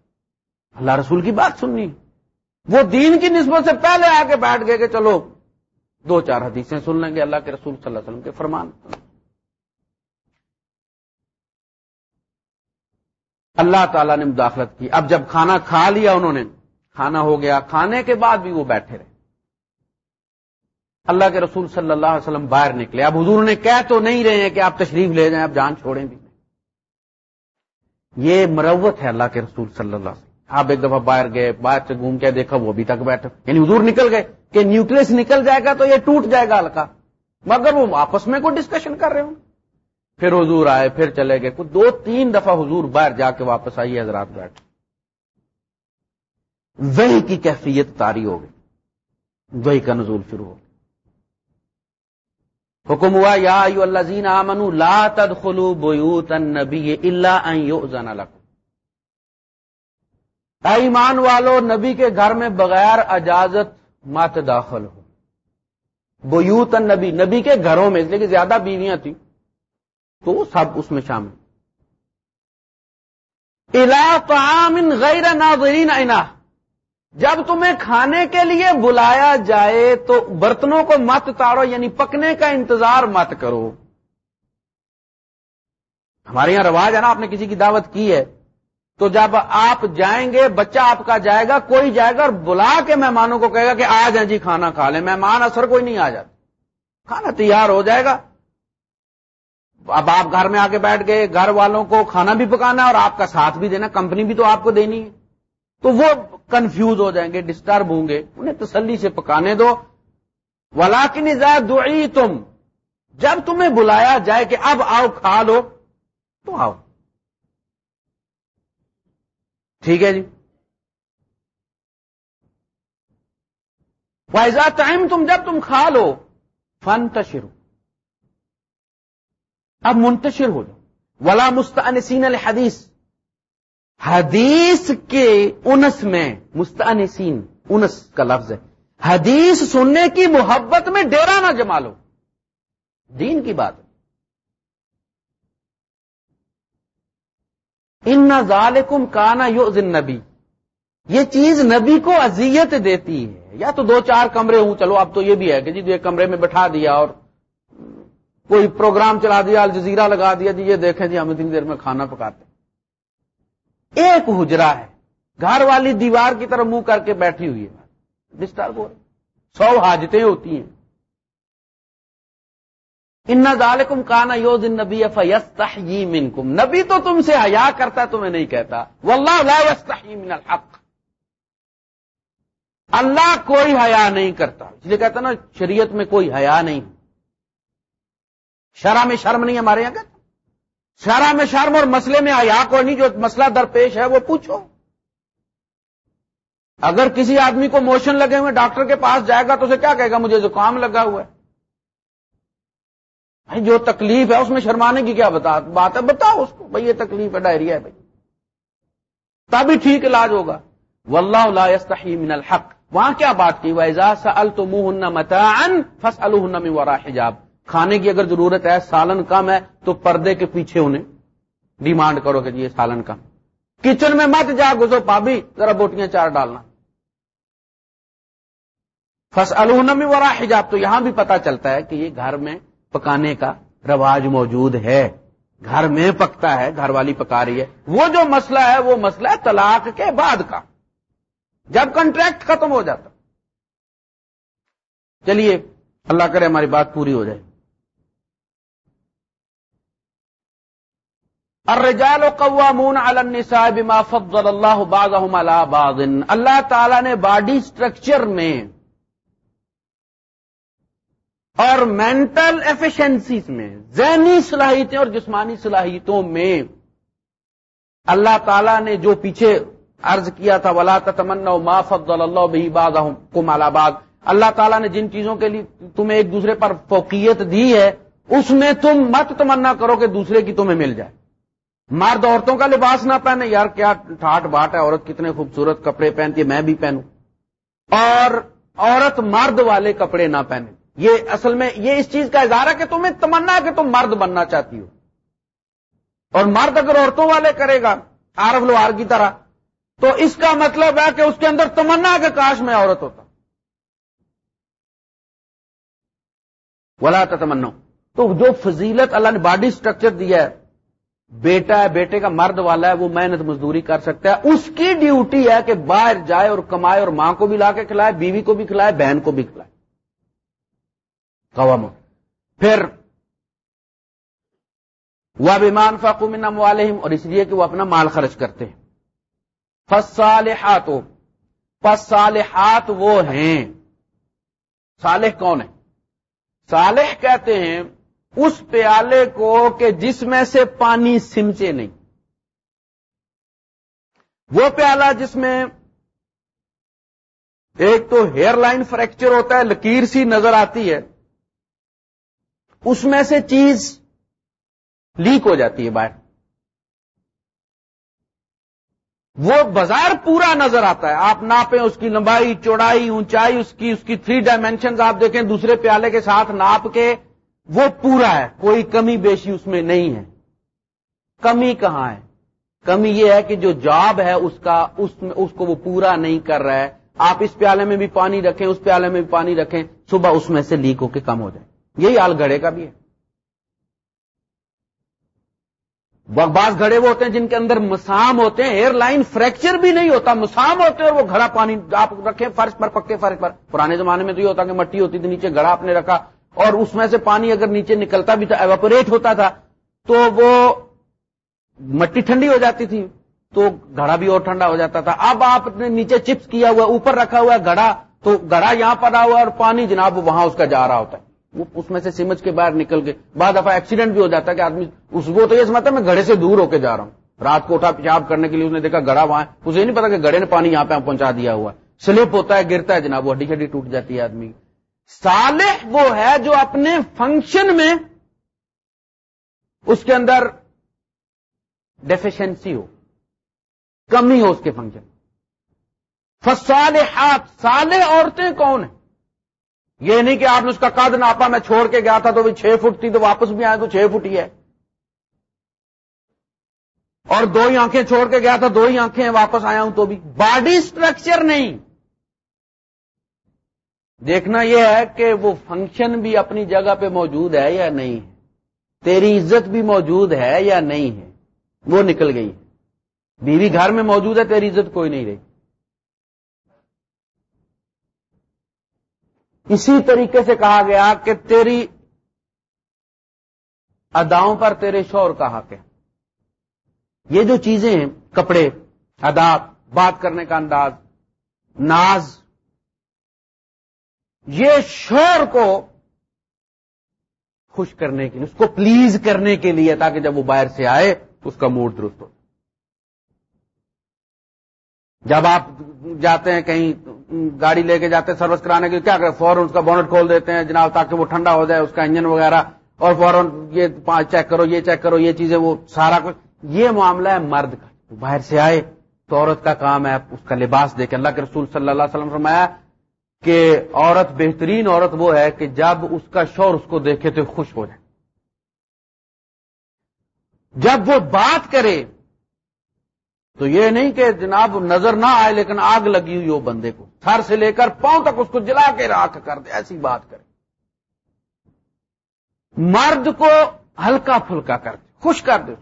اللہ رسول کی بات سننی۔ وہ دین کی نسبت سے پہلے آ کے بیٹھ گئے کہ چلو، دو چار حدیثیں سن لیں گے اللہ کے رسول صلی اللہ علیہ وسلم کے فرمان۔ اللہ تعالیٰ نے مداخلت کی۔ اب جب کھانا کھا لیا انہوں نے، کھانا ہو گیا۔ کھانے کے بعد بھی وہ بیٹھے رہے۔ اللہ کے رسول صلی اللہ علیہ وسلم باہر نکلے۔ اب حضور نے کہہ تو نہیں رہے ہیں کہ آپ تشریف لے جائیں، آپ جان چھوڑیں بھی۔ یہ مروت ہے اللہ کے رسول صلی اللہ علیہ وسلم۔ آپ ایک دفعہ باہر گئے، باہر سے گھوم کے دیکھا، وہ ابھی تک بیٹھے یعنی حضور نکل گئے کہ نیوکلس نکل جائے گا تو یہ ٹوٹ جائے گا ہلکا۔ مگر وہ آپس میں کوئی ڈسکشن کر رہے ہوں۔ پھر حضور آئے، پھر چلے گئے۔ کچھ دو تین دفعہ حضور باہر جا کے واپس آئیے حضرات بیٹھ وہی کی کیفیت تاری ہو گئی۔ وہی کا نزول شروع ہو حکم ہوا، یا اللہ زین امن لا تدخلوا بیوت النبی الا ان یؤذن لکم۔ اے ایمان والو، نبی کے گھر میں بغیر اجازت مت داخل ہو۔ بیوت النبی، نبی کے گھروں میں، اس لیے کہ زیادہ بیویاں تھیں، تو سب اس میں شامل۔ الا طعام غیر ناظرین اینا جب تمہیں کھانے کے لیے بلایا جائے تو برتنوں کو مت تاڑو یعنی پکنے کا انتظار مت کرو۔ ہمارے یہاں رواج ہے نا، آپ نے کسی کی دعوت کی ہے۔ تو جب آپ جائیں گے، بچہ آپ کا جائے گا، کوئی جائے گا اور بلا کے مہمانوں کو کہے گا کہ آ جائیں جی کھانا کھا لیں۔ مہمان اثر کوئی نہیں آ جاتا۔ کھانا تیار ہو جائے گا۔ اب آپ گھر میں آ کے بیٹھ گئے، گھر والوں کو کھانا بھی پکانا اور آپ کا ساتھ بھی دینا، کمپنی بھی تو آپ کو دینی ہے۔ تو وہ کنفیوز ہو جائیں گے ڈسٹرب ہوں گے، انہیں تسلی سے پکانے دو۔ ولا کی دعی تم جب تمہیں بلایا جائے کہ اب آؤ، کھا لو، تو آؤ۔ ٹھیک ہے جی؟ وائزا ٹائم تم جب تم کھا لو فن تشرو اب منتشر ہو جاؤ۔ ولا مستانسین الحدیث حدیث کے انس میں مستانسین انس کا لفظ ہے۔ حدیث سننے کی محبت میں ڈیرا نہ جما لو دین کی بات ان ظالکم کانا یو نبی یہ چیز نبی کو اذیت دیتی ہے۔ یا تو دو چار کمرے ہوں، چلو اب تو یہ بھی ہے کہ جی ایک کمرے میں بٹھا دیا اور کوئی پروگرام چلا دیا، الجزیرہ لگا دیا جی یہ دیکھیں جی ہم اتنی دیر میں کھانا پکاتے ایک حجرا ہے۔ گھر والی دیوار کی طرف منہ کر کے بیٹھی ہوئی ہے۔ ڈسٹرب ہو سو حاجتیں ہوتی ہیں۔ ان ذالکم کانا یوز نبی منکم۔ نبی تو تم سے حیا کرتا ہے، تمہیں نہیں کہتا۔ واللہ لا یستحیی من الحق۔ اللہ کوئی حیا نہیں کرتا۔ اس لیے کہتا نا، شریعت میں کوئی حیا نہیں۔ شرح میں شرم نہیں ہمارے یہاں کہتا شرح میں شرم اور مسئلے میں حیا کوئی نہیں، جو مسئلہ درپیش ہے وہ پوچھو۔ اگر کسی آدمی کو موشن لگے ہوئے، ڈاکٹر کے پاس جائے گا تو اسے کیا کہے گا؟ مجھے زکام لگا ہوا ہے۔ بھائی، جو تکلیف ہے، اس میں شرمانے کی کیا بتا بات ہے؟ بتاؤ اس کو۔ بھائی، یہ تکلیف ہے، ڈائریا ہے بھائی۔ تبھی ٹھیک علاج ہوگا۔ واللہ لا يستحی من الحق۔ وہاں کیا بات کی؟ ویزا سل تو منہ متا فس ورا کھانے کی اگر ضرورت ہے، سالن کم ہے، تو پردے کے پیچھے انہیں ڈیمانڈ کرو کہ جی یہ سالن کم۔ کچن میں مت جا، گزو پابی، ذرا بوٹیاں چار ڈالنا۔ فس الحنمی ورا حجاب۔ تو یہاں بھی پتا چلتا ہے کہ یہ گھر میں پکانے کا رواج موجود ہے۔ گھر میں پکتا ہے، گھر والی پکا رہی ہے۔ وہ جو مسئلہ ہے، وہ مسئلہ ہے طلاق کے بعد کا۔ جب کنٹریکٹ ختم ہو جاتا۔ چلیے، اللہ کرے ہماری بات پوری ہو جائے۔ الرجال قوامون علی النساء بما فضل اللہ بعضهم على بعض. اللہ تعالی نے باڈی سٹرکچر میں اور مینٹل ایفیشنسیز میں، ذہنی صلاحیتیں اور جسمانی صلاحیتوں میں اللہ تعالی نے جو پیچھے عرض کیا تھا، ولا تمنا ما فضل اللہ بھی باز کو مالا اللہ تعالیٰ نے جن چیزوں کے لیے تمہیں ایک دوسرے پر فوقیت دی ہے، اس میں تم مت تمنا کرو کہ دوسرے کی تمہیں مل جائے۔ مرد عورتوں کا لباس نہ پہنے، یار کیا ٹھاٹ باٹ ہے، عورت کتنے خوبصورت کپڑے پہنتی ہے، میں بھی پہنوں۔ اور عورت مرد والے کپڑے نہ پہنے۔ یہ اصل میں یہ اس چیز کا اظہار ہے کہ تمہیں تمنا کہ تم مرد بننا چاہتی ہو۔ اور مرد اگر عورتوں والے کرے گا آرف لوہار کی طرح، تو اس کا مطلب ہے کہ اس کے اندر تمنا کے کاش میں عورت ہوتا۔ ولا تمنا تو جو فضیلت اللہ نے باڈی سٹرکچر دیا ہے بیٹا ہے، بیٹے کا مرد والا ہے، وہ محنت مزدوری کر سکتا ہے۔ اس کی ڈیوٹی ہے کہ باہر جائے اور کمائے اور ماں کو بھی لا کے کھلائے، بیوی کو بھی کھلائے، بہن کو بھی کھلائے۔ قوام پھر وہ بیمان فاقوم والم اور اس لیے کہ وہ اپنا مال خرچ کرتے ہیں۔ فصالحات فصالحات وہ ہیں۔ صالح کون ہے صالح کہتے ہیں اس پیالے کو کہ جس میں سے پانی سمچے نہیں۔ وہ پیالہ جس میں ایک تو ہیئر لائن فریکچر ہوتا ہے، لکیر سی نظر آتی ہے، اس میں سے چیز لیک ہو جاتی ہے باہر۔ وہ بازار پورا نظر آتا ہے۔ آپ ناپیں اس کی لمبائی، چوڑائی، اونچائی، اس کی اس کی تھری ڈائمینشن آپ دیکھیں، دوسرے پیالے کے ساتھ ناپ کے وہ پورا ہے، کوئی کمی بیشی اس میں نہیں ہے۔ کمی کہاں ہے؟ کمی یہ ہے کہ جو جاب ہے اس کا، اس میں، اس کو وہ پورا نہیں کر رہا ہے۔ آپ اس پیالے میں بھی پانی رکھیں، اس پیالے میں بھی پانی رکھیں، صبح اس میں سے لیک ہو کے کم ہو جائے۔ یہی حال گھڑے کا بھی ہے۔ بعض گھڑے وہ ہوتے ہیں جن کے اندر مسام ہوتے ہیں ایئر لائن فریکچر بھی نہیں ہوتا، مسام ہوتے ہیں اور وہ گھڑا پانی آپ رکھیں، فرش پر، پکے فرش پر۔ پرانے زمانے میں تو یہ ہوتا کہ مٹی ہوتی تھی، نیچے گھڑا آپ نے رکھا اور اس میں سے پانی اگر نیچے نکلتا بھی تھا ایوپوریٹ ہوتا تھا، تو وہ مٹی ٹھنڈی ہو جاتی تھی، تو گھڑا بھی اور ٹھنڈا ہو جاتا تھا۔ اب آپ نے نیچے چپس کیا ہوا، اوپر رکھا ہوا گھڑا، تو گھڑا یہاں پر ہوا اور پانی جناب وہاں اس کا جا رہا ہوتا ہے۔ وہ اس میں سے سمجھ کے باہر نکل کے بعد دفعہ ایکسیڈنٹ بھی ہو جاتا ہے کہ آدمی، اس کو تو یہ سمجھتا ہے، میں گھڑے سے دور ہو کے جا رہا ہوں۔ رات کو اٹھا پیشاب کرنے کے لیے اس نے دیکھا گڑا وہاں اسے نہیں پتا کہ گڑے نے پانی یہاں پہ پہنچا دیا ہوا سلپ ہوتا ہے، گرتا ہے جناب، وہ ہڈی ہڈی ٹوٹ جاتی ہے آدمی صالح وہ ہے جو اپنے فنکشن میں اس کے اندر ڈیفیشنسی ہو، کمی ہو اس کے فنکشن فسال ہاتھ سالے عورتیں کون ہیں؟ یہ نہیں کہ آپ نے اس کا قد ناپا، میں چھوڑ کے گیا تھا تو وہ چھ فٹ تھی تو واپس بھی آئے تو چھ فٹ ہی ہے۔ اور دو ہی آنکھیں چھوڑ کے گیا تھا، دو ہی آنکھیں واپس آیا ہوں تو بھی۔ باڈی اسٹرکچر نہیں۔ دیکھنا یہ ہے کہ وہ فنکشن بھی اپنی جگہ پہ موجود ہے یا نہیں ہے؟ تیری عزت بھی موجود ہے یا نہیں ہے؟ وہ نکل گئی۔ بیوی گھر میں موجود ہے، تیری عزت کوئی نہیں رہی۔ اسی طریقے سے کہا گیا کہ تیری اداؤں پر تیرے شور کا حق ہے یہ جو چیزیں ہیں، کپڑے ادا بات کرنے کا انداز، ناز یہ شور کو خوش کرنے کے لیے، اس کو پلیز کرنے کے لیے تاکہ جب وہ باہر سے آئے اس کا موڈ درست ہو۔ جب آپ جاتے ہیں کہیں گاڑی لے کے جاتے ہیں سروس کرانے کے لیے، کیا کریں؟ فوراً اس کا بونٹ کھول دیتے ہیں جناب تاکہ وہ ٹھنڈا ہو جائے، اس کا انجن وغیرہ، اور فوراً یہ چیک کرو، یہ چیک کرو، یہ چیزیں، وہ سارا کچھ۔ یہ معاملہ ہے مرد کا۔ باہر سے آئے، تو عورت کا کام ہے اس کا لباس دیکھے اللہ کے رسول صلی اللہ علیہ وسلم فرمایا کہ عورت بہترین عورت وہ ہے کہ جب اس کا شور اس کو دیکھے تو خوش ہو جائے۔ جب وہ بات کرے تو یہ نہیں کہ جناب نظر نہ آئے لیکن آگ لگی ہوئی ہو بندے کو۔ سر سے لے کر پاؤں تک اس کو جلا کے راک کر دے، ایسی بات کرے۔ مرد کو ہلکا پھلکا کر دے، خوش کر دے۔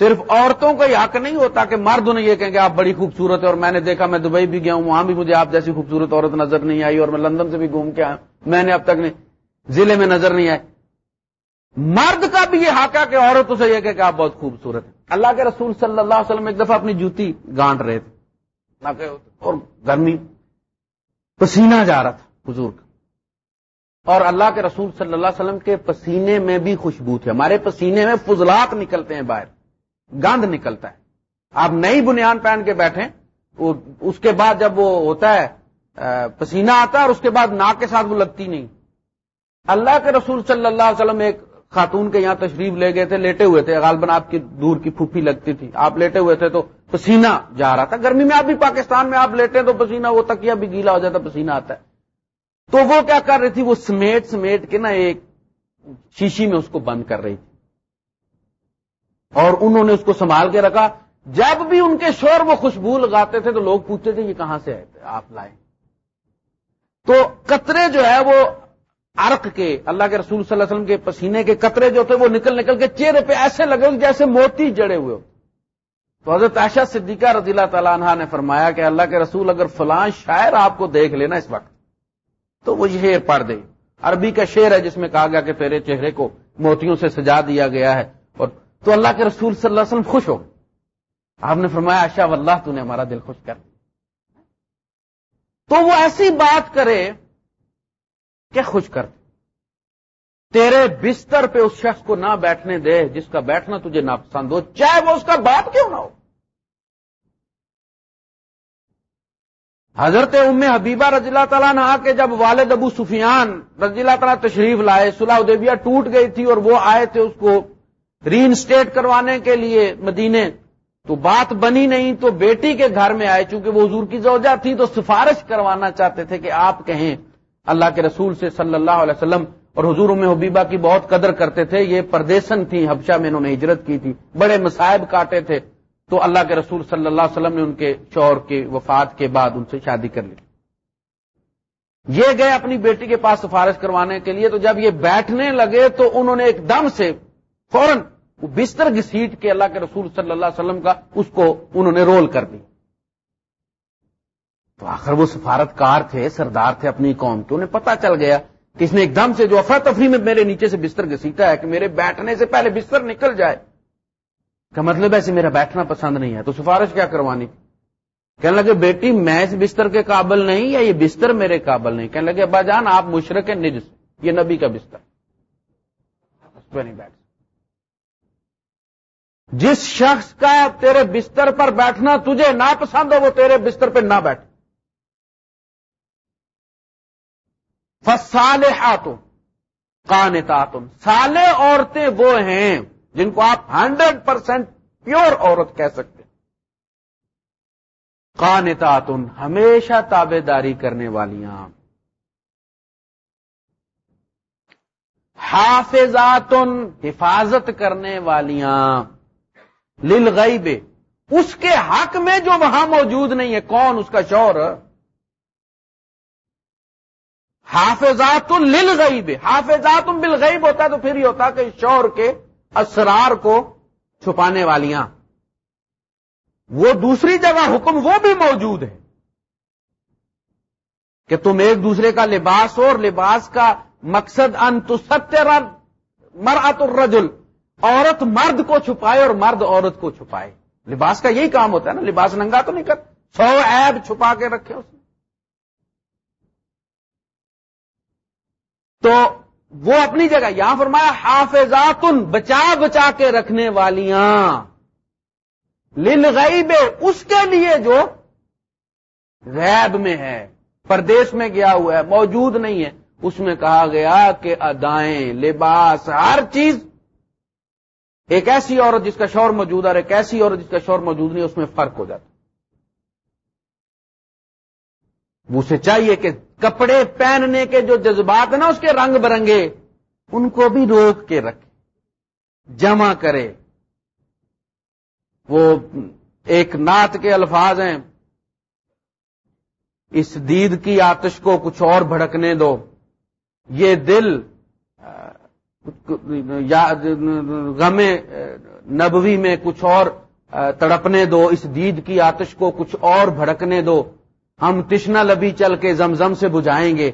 صرف عورتوں کا حق نہیں ہوتا کہ مرد انہیں یہ کہیں کہ آپ بڑی خوبصورت ہے اور میں نے دیکھا میں دبئی بھی گیا ہوں، وہاں بھی مجھے آپ جیسی خوبصورت عورت نظر نہیں آئی اور میں لندن سے بھی گھوم کے آیا۔ میں نے اب تک نہیں ضلع میں نظر نہیں آئی مرد کا بھی یہ حق ہے کہ عورت اسے یہ کہ آپ بہت خوبصورت ہیں۔ اللہ کے رسول صلی اللہ علیہ وسلم ایک دفعہ اپنی جوتی گانٹ رہے تھے۔ اور گرمی، پسینہ جا رہا تھا حضور کا۔ اور اللہ کے رسول صلی اللہ علیہ وسلم کے پسینے میں بھی خوشبو تھی۔ ہمارے پسینے میں فضلات نکلتے ہیں باہر۔ گند نکلتا ہے۔ آپ نئی بنیاد پہن کے بیٹھیں اس کے بعد جب وہ ہوتا ہے پسینہ آتا ہے اور اس کے بعد ناک کے ساتھ وہ لگتی نہیں۔ اللہ کے رسول صلی اللہ علیہ وسلم ایک خاتون کے یہاں تشریف لے گئے تھے، لیٹے ہوئے تھے۔ غالباً آپ کی دور کی پھوپھی لگتی تھی۔ آپ لیٹے ہوئے تھے تو پسینہ جا رہا تھا۔ گرمی میں آپ بھی پاکستان میں آپ لیٹے تو پسینہ وہ تکیا بھی گیلا ہو جاتا پسینہ آتا ہے۔ تو وہ کیا کر رہی تھی؟ وہ سمیٹ سمیٹ کے نا ایک شیشی میں اس کو بند کر رہی تھی۔ اور انہوں نے اس کو سنبھال کے رکھا۔ جب بھی ان کے شور وہ خوشبو لگاتے تھے تو لوگ پوچھتے تھے یہ کہاں سے آپ لائے تو قطرے جو ہے وہ عرق کے، اللہ کے رسول صلی اللہ علیہ وسلم کے پسینے کے قطرے جو تھے وہ نکل نکل کے چہرے پہ ایسے لگے جیسے موتی جڑے ہوئے تو حضرت عائشہ صدیقہ رضی اللہ تعالیٰ عنہ نے فرمایا کہ اللہ کے رسول اگر فلاں شاعر آپ کو دیکھ لینا اس وقت، تو وہ شعر پڑھ دے۔ عربی کا شعر ہے جس میں کہا گیا کہ تیرے چہرے کو موتیوں سے سجا دیا گیا ہے اور تو اللہ کے رسول صلی اللہ علیہ وسلم خوش ہو آپ نے فرمایا آشا واللہ تو نے ہمارا دل خوش کر تو وہ ایسی بات کرے کہ خوش کر تیرے بستر پہ اس شخص کو نہ بیٹھنے دے جس کا بیٹھنا تجھے نہ پسند ہو، چاہے وہ اس کا باپ کیوں نہ ہو۔ حضرت ام حبیبہ رضی اللہ تعالیٰ نے آ کے جب والد ابو سفیان رضی اللہ تعالیٰ تشریف لائے صلاح ادیبیہ ٹوٹ گئی تھی اور وہ آئے تھے اس کو ری انسٹیٹ کروانے کے لیے مدینے، تو بات بنی نہیں تو بیٹی کے گھر میں آئے، چونکہ وہ حضور کی زوجہ تھی تو سفارش کروانا چاہتے تھے کہ آپ کہیں۔ اللہ کے رسول سے صلی اللہ علیہ وسلم اور حضور ام حبیبہ کی بہت قدر کرتے تھے۔ یہ پردیسن تھی، حبشہ میں انہوں نے ہجرت کی تھی۔ بڑے مصائب کاٹے تھے۔ تو اللہ کے رسول صلی اللہ علیہ وسلم نے ان کے شور کے وفات کے بعد ان سے شادی کر لی۔ یہ گئے اپنی بیٹی کے پاس سفارش کروانے کے لیے، تو جب یہ بیٹھنے لگے تو انہوں نے ایک دم سے فوراً بستر کی سیٹ کے اللہ کے رسول صلی اللہ علیہ وسلم کا اس کو انہوں نے رول کر دی۔ تو آخر وہ سفارت کار تھے، سردار تھے اپنی قوم کے، انہیں پتا چل گیا کہ اس نے ایک دم سے جو افراتفری میں میرے نیچے سے بستر گسیٹا ہے کہ میرے بیٹھنے سے پہلے بستر نکل جائے۔ کا مطلب ایسے میرا بیٹھنا پسند نہیں ہے، تو سفارش کیا کروانی؟ کہنے لگے، بیٹی میں اس بستر کے قابل نہیں یا یہ بستر میرے قابل نہیں؟ کہنے لگے، ابا جان، آپ مشرق نجس، یہ نبی کا بستر۔ اس پہ نہیں بیٹھ جس شخص کا تیرے بستر پر بیٹھنا تجھے نہ پسند ہو، وہ تیرے بستر پہ نہ بیٹھ فسال ہاتھوں کانتاتم سالے عورتیں وہ ہیں جن کو آپ ہنڈریڈ پرسینٹ پیور عورت کہہ سکتے کانتاتن ہمیشہ تابے داری کرنے والیاں۔ حافظاتن حفاظت کرنے والیاں۔ للغیب۔ اس کے حق میں جو وہاں موجود نہیں ہے، کون اس کا شور؟ حافظات للغیب۔ حافظات بالغیب ہوتا ہے تو پھر ہی ہوتا کہ شور کے اسرار کو چھپانے والیاں۔ وہ دوسری جگہ حکم وہ بھی موجود ہے کہ تم ایک دوسرے کا لباس ہو اور لباس کا مقصد ان ستیہ مرات الرجل۔ عورت مرد کو چھپائے اور مرد عورت کو چھپائے۔ لباس کا یہی کام ہوتا ہے نا، لباس ننگا تو نہیں کر۔ سو ایب چھپا کے رکھے اس نے۔ تو وہ اپنی جگہ، یہاں فرمایا حافظات بچا بچا کے رکھنے والیاں۔ لل غیب اس کے لیے جو غیب میں ہے، پردیش میں گیا ہوا ہے، موجود نہیں ہے۔ اس میں کہا گیا کہ ادائیں، لباس، ہر چیز ایک ایسی عورت جس کا شور موجود ہے اور ایک ایسی عورت جس کا شور موجود نہیں، اس میں فرق ہو جاتا اسے چاہیے کہ کپڑے پہننے کے جو جذبات ہیں نا، اس کے رنگ برنگے، ان کو بھی روک کے رکھے، جمع کرے۔ وہ ایک نعت کے الفاظ ہیں۔ اس دید کی آتش کو کچھ اور بھڑکنے دو۔ یہ دل غم نبوی میں کچھ اور تڑپنے دو، اس دید کی آتش کو کچھ اور بھڑکنے دو۔ ہم تشنا لبی چل کے زمزم سے بجھائیں گے۔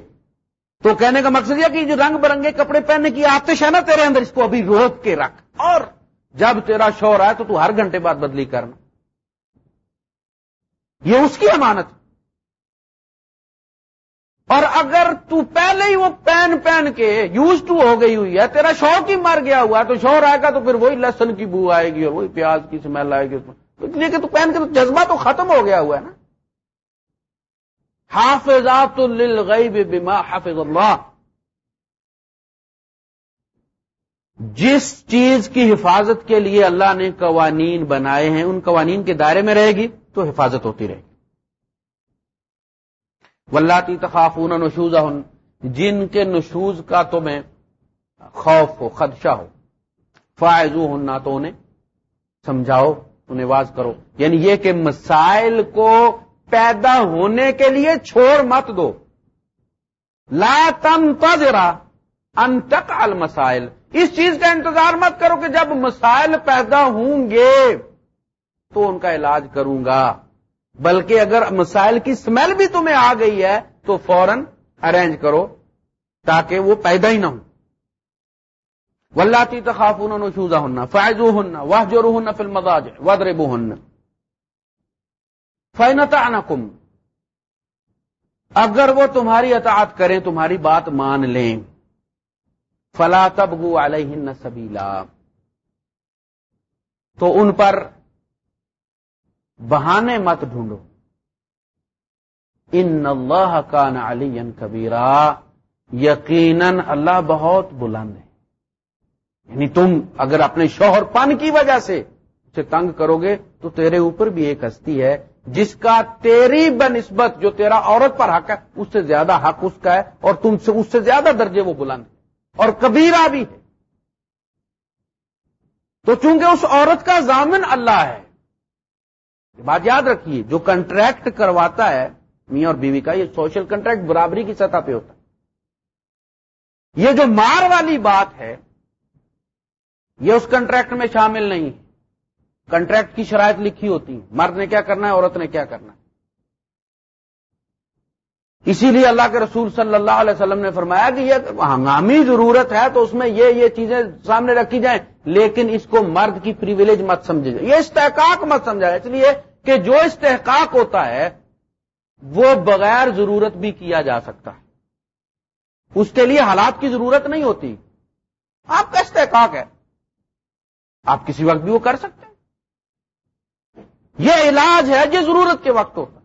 تو کہنے کا مقصد یہ کہ جو رنگ برنگے کپڑے پہننے کی آتش ہے نا تیرے اندر، اس کو ابھی روک کے رکھ۔ اور جب تیرا شور آئے تو تو ہر گھنٹے بعد بدلی کرنا۔ یہ اس کی امانت۔ اور اگر تو پہلے ہی وہ پین پہن کے یوز ٹو ہو گئی ہوئی ہے، تیرا شوق ہی مر گیا ہوا ہے، تو شور آئے گا تو پھر وہی لہسن کی بو آئے گی اور وہی پیاز کی سمیل آئے گی اس میں کہ تو پہن کے تو جذبہ تو ختم ہو گیا ہوا ہے نا۔ حافظات للغیب بما حافظ اللہ۔ جس چیز کی حفاظت کے لیے اللہ نے قوانین بنائے ہیں، ان قوانین کے دائرے میں رہے گی تو حفاظت ہوتی رہے گی۔ ولاتی تخافون نشوز جن کے نشوز کا تمہیں خوف ہو، خدشہ ہو فائز ہونا تو انہیں سمجھاؤ، انہیں واز کرو۔ یعنی یہ کہ مسائل کو پیدا ہونے کے لیے چھوڑ مت دو۔ لا تم تجرا ان تک المسائل۔ اس چیز کا انتظار مت کرو کہ جب مسائل پیدا ہوں گے تو ان کا علاج کروں گا۔ بلکہ اگر مسائل کی سمیل بھی تمہیں آ گئی ہے تو فوراً ارینج کرو تاکہ وہ پیدا ہی نہ ہو۔ ولاتی تخافون نشوزا ہونا فائزو ہونا واہ جو ہونا فل مزاج ودربو ہونا فینتا کم اگر وہ تمہاری اطاعت کریں، تمہاری بات مان لیں۔ فلا تبگو علیہن سبیلا تو ان پر بہانے مت ڈھونڈو۔ ان اللہ کا علی کبیرا۔ یقیناً اللہ بہت بلند ہے۔ یعنی تم اگر اپنے شوہر پن کی وجہ سے اسے تنگ کرو گے تو تیرے اوپر بھی ایک ہستی ہے۔ جس کا تیری بنسبت جو تیرا عورت پر حق ہے، اس سے زیادہ حق اس کا ہے، اور تم سے اس سے زیادہ درجے وہ بلند ہے۔ اور کبیرہ بھی ہے۔ تو چونکہ اس عورت کا ضامن اللہ ہے بات یاد رکھیے، جو کنٹریکٹ کرواتا ہے، میاں اور بیوی کا، یہ سوشل کنٹریکٹ برابری کی سطح پہ ہوتا ہے۔ یہ جو مار والی بات ہے، یہ اس کنٹریکٹ میں شامل نہیں۔ کنٹریکٹ کی شرائط لکھی ہوتی مرد نے کیا کرنا ہے، عورت نے کیا کرنا ہے؟ اسی لیے اللہ کے رسول صلی اللہ علیہ وسلم نے فرمایا کہ یہ ہنگامی ضرورت ہے تو اس میں یہ یہ چیزیں سامنے رکھی جائیں، لیکن اس کو مرد کی پریویلیج مت سمجھے جائے۔ یہ استحقاق مت سمجھا جائے۔ اس لیے کہ جو استحقاق ہوتا ہے، وہ بغیر ضرورت بھی کیا جا سکتا ہے۔ اس کے لیے حالات کی ضرورت نہیں ہوتی۔ آپ کا استحقاق ہے۔ آپ کسی وقت بھی وہ کر سکتے ہیں۔ یہ علاج ہے یہ ضرورت کے وقت ہوتا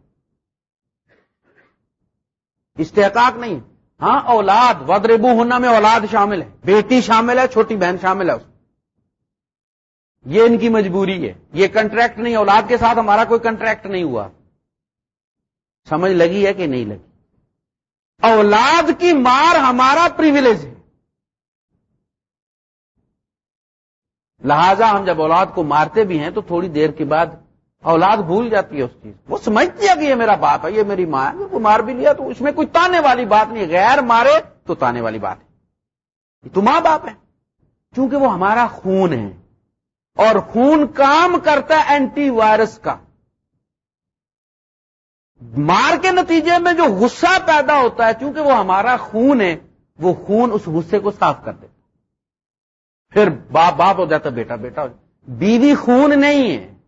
استحقاق نہیں ہاں اولاد ودربو ہونا میں اولاد شامل ہے۔ بیٹی شامل ہے، چھوٹی بہن شامل ہے اس یہ ان کی مجبوری ہے۔ یہ کنٹریکٹ نہیں، اولاد کے ساتھ ہمارا کوئی کنٹریکٹ نہیں ہوا۔ سمجھ لگی ہے کہ نہیں لگی؟ اولاد کی مار ہمارا پریویلیج ہے۔ لہذا ہم جب اولاد کو مارتے بھی ہیں تو تھوڑی دیر کے بعد اولاد بھول جاتی ہے اس چیز وہ سمجھتی ہے کہ یہ میرا باپ ہے، یہ میری ماں ہے، وہ مار بھی لیا تو اس میں کوئی تانے والی بات نہیں غیر مارے تو تانے والی بات ہے۔ تو ماں باپ ہے۔ چونکہ وہ ہمارا خون ہے۔ اور خون کام کرتا ہے اینٹی وائرس کا۔ مار کے نتیجے میں جو غصہ پیدا ہوتا ہے، چونکہ وہ ہمارا خون ہے، وہ خون اس غصے کو صاف کر دیتا پھر باپ باپ ہو جاتا بیٹا بیٹا ہو جاتا بیوی خون نہیں ہے۔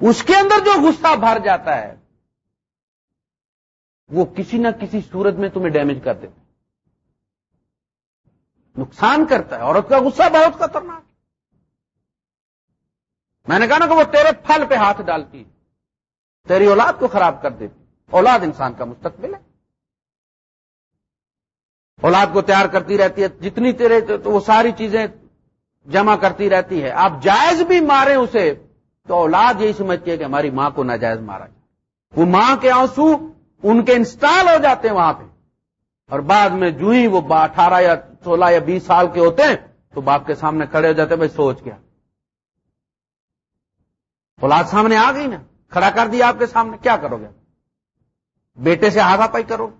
اس کے اندر جو غصہ بھر جاتا ہے، وہ کسی نہ کسی صورت میں تمہیں ڈیمیج کر دیتا نقصان کرتا ہے، عورت کا غصہ بہت خطرناک میں نے کہا نا کہ وہ تیرے پھل پہ ہاتھ ڈالتی تیری اولاد کو خراب کر دیتی اولاد انسان کا مستقبل ہے۔ اولاد کو تیار کرتی رہتی ہے، جتنی تیرے تو وہ ساری چیزیں جمع کرتی رہتی ہے۔ آپ جائز بھی مارے اسے تو اولاد یہی سمجھتی ہے کہ ہماری ماں کو ناجائز مارا جائے۔ وہ ماں کے آنسو ان کے انسٹال ہو جاتے ہیں وہاں پہ۔ اور بعد میں جو ہی وہ اٹھارہ یا سولہ یا بیس سال کے ہوتے ہیں تو باپ کے سامنے کھڑے ہو جاتے ہیں، بھائی سوچ کیا۔ اولاد سامنے آ گئی نا، کھڑا کر دیا آپ کے سامنے، کیا کرو گے؟ بیٹے سے ہاتھا پائی کرو۔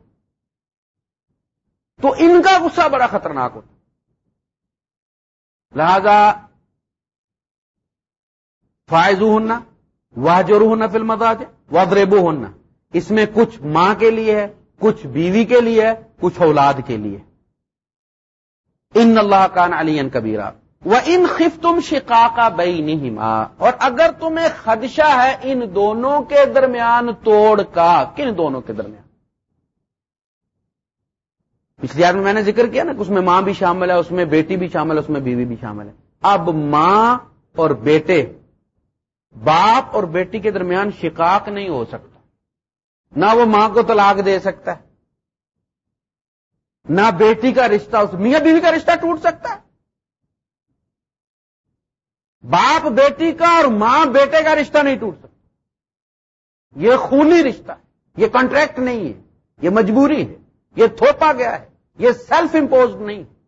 تو ان کا غصہ بڑا خطرناک ہوتا۔ لہذا فائز ہونا واجر ہونا فلم مزاج ہونا اس میں کچھ ماں کے لیے ہے، کچھ بیوی کے لیے ہے، کچھ اولاد کے لیے۔ ان اللہ کان علی کبیرہ وہ ان خف تم شکا کا بئی نہیں اور اگر تمہیں خدشہ ہے ان دونوں کے درمیان توڑ کا، کن دونوں کے درمیان؟ پچھلی آدمی میں نے ذکر کیا نا کہ اس میں ماں بھی شامل ہے، اس میں بیٹی بھی شامل ہے، اس میں بیوی بھی شامل ہے۔ اب ماں اور بیٹے باپ اور بیٹی کے درمیان شکاق نہیں ہو سکتا۔ نہ وہ ماں کو طلاق دے سکتا ہے۔ نہ بیٹی کا رشتہ، اس میاں بیوی کا رشتہ ٹوٹ سکتا ہے۔ باپ بیٹی کا اور ماں بیٹے کا رشتہ نہیں ٹوٹ سکتا۔ یہ خونی رشتہ ہے یہ کانٹریکٹ نہیں ہے، یہ مجبوری ہے، یہ تھوپا گیا ہے، یہ سیلف امپوز نہیں۔ ہے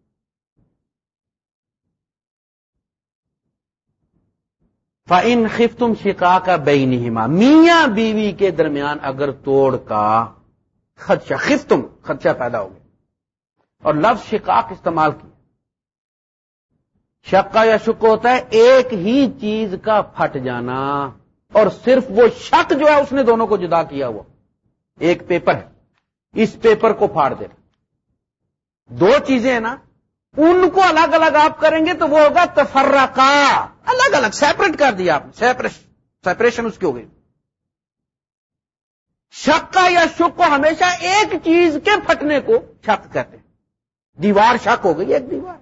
فن خف تم شکا کا بے میاں بیوی کے درمیان اگر توڑ کا خدشہ خف تم خدشہ پیدا ہو گیا۔ اور لفظ شکاق استعمال کیا۔ شک کا یا شک ہوتا ہے ایک ہی چیز کا پھٹ جانا، اور صرف وہ شک جو ہے اس نے دونوں کو جدا کیا ہوا۔ ایک پیپر ہے، اس پیپر کو پھاڑ دینا۔ دو چیزیں ہیں نا ان کو الگ الگ آپ کریں گے تو وہ ہوگا تفرقہ۔ الگ الگ سیپریٹ کر دیا آپ نے سیپریشن اس کی ہو گئی۔ شک کا یا شک کو ہمیشہ ایک چیز کے پھٹنے کو شک کہتے ہیں۔ دیوار شک ہو گئی، ایک دیوار۔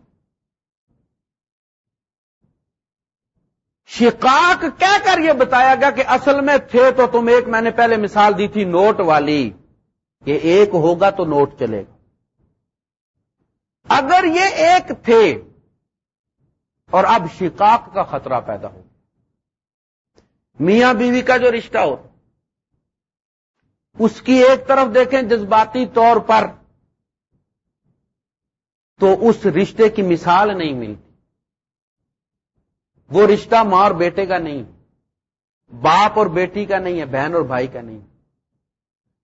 شقاق کہہ کر یہ بتایا گیا کہ اصل میں تھے تو تم ایک، میں نے پہلے مثال دی تھی نوٹ والی کہ ایک ہوگا تو نوٹ چلے گا۔ اگر یہ ایک تھے اور اب شقاق کا خطرہ پیدا ہو، میاں بیوی کا جو رشتہ ہو، اس کی ایک طرف دیکھیں جذباتی طور پر، تو اس رشتے کی مثال نہیں ملتی۔ وہ رشتہ ماں اور بیٹے کا نہیں، باپ اور بیٹی کا نہیں ہے، بہن اور بھائی کا نہیں۔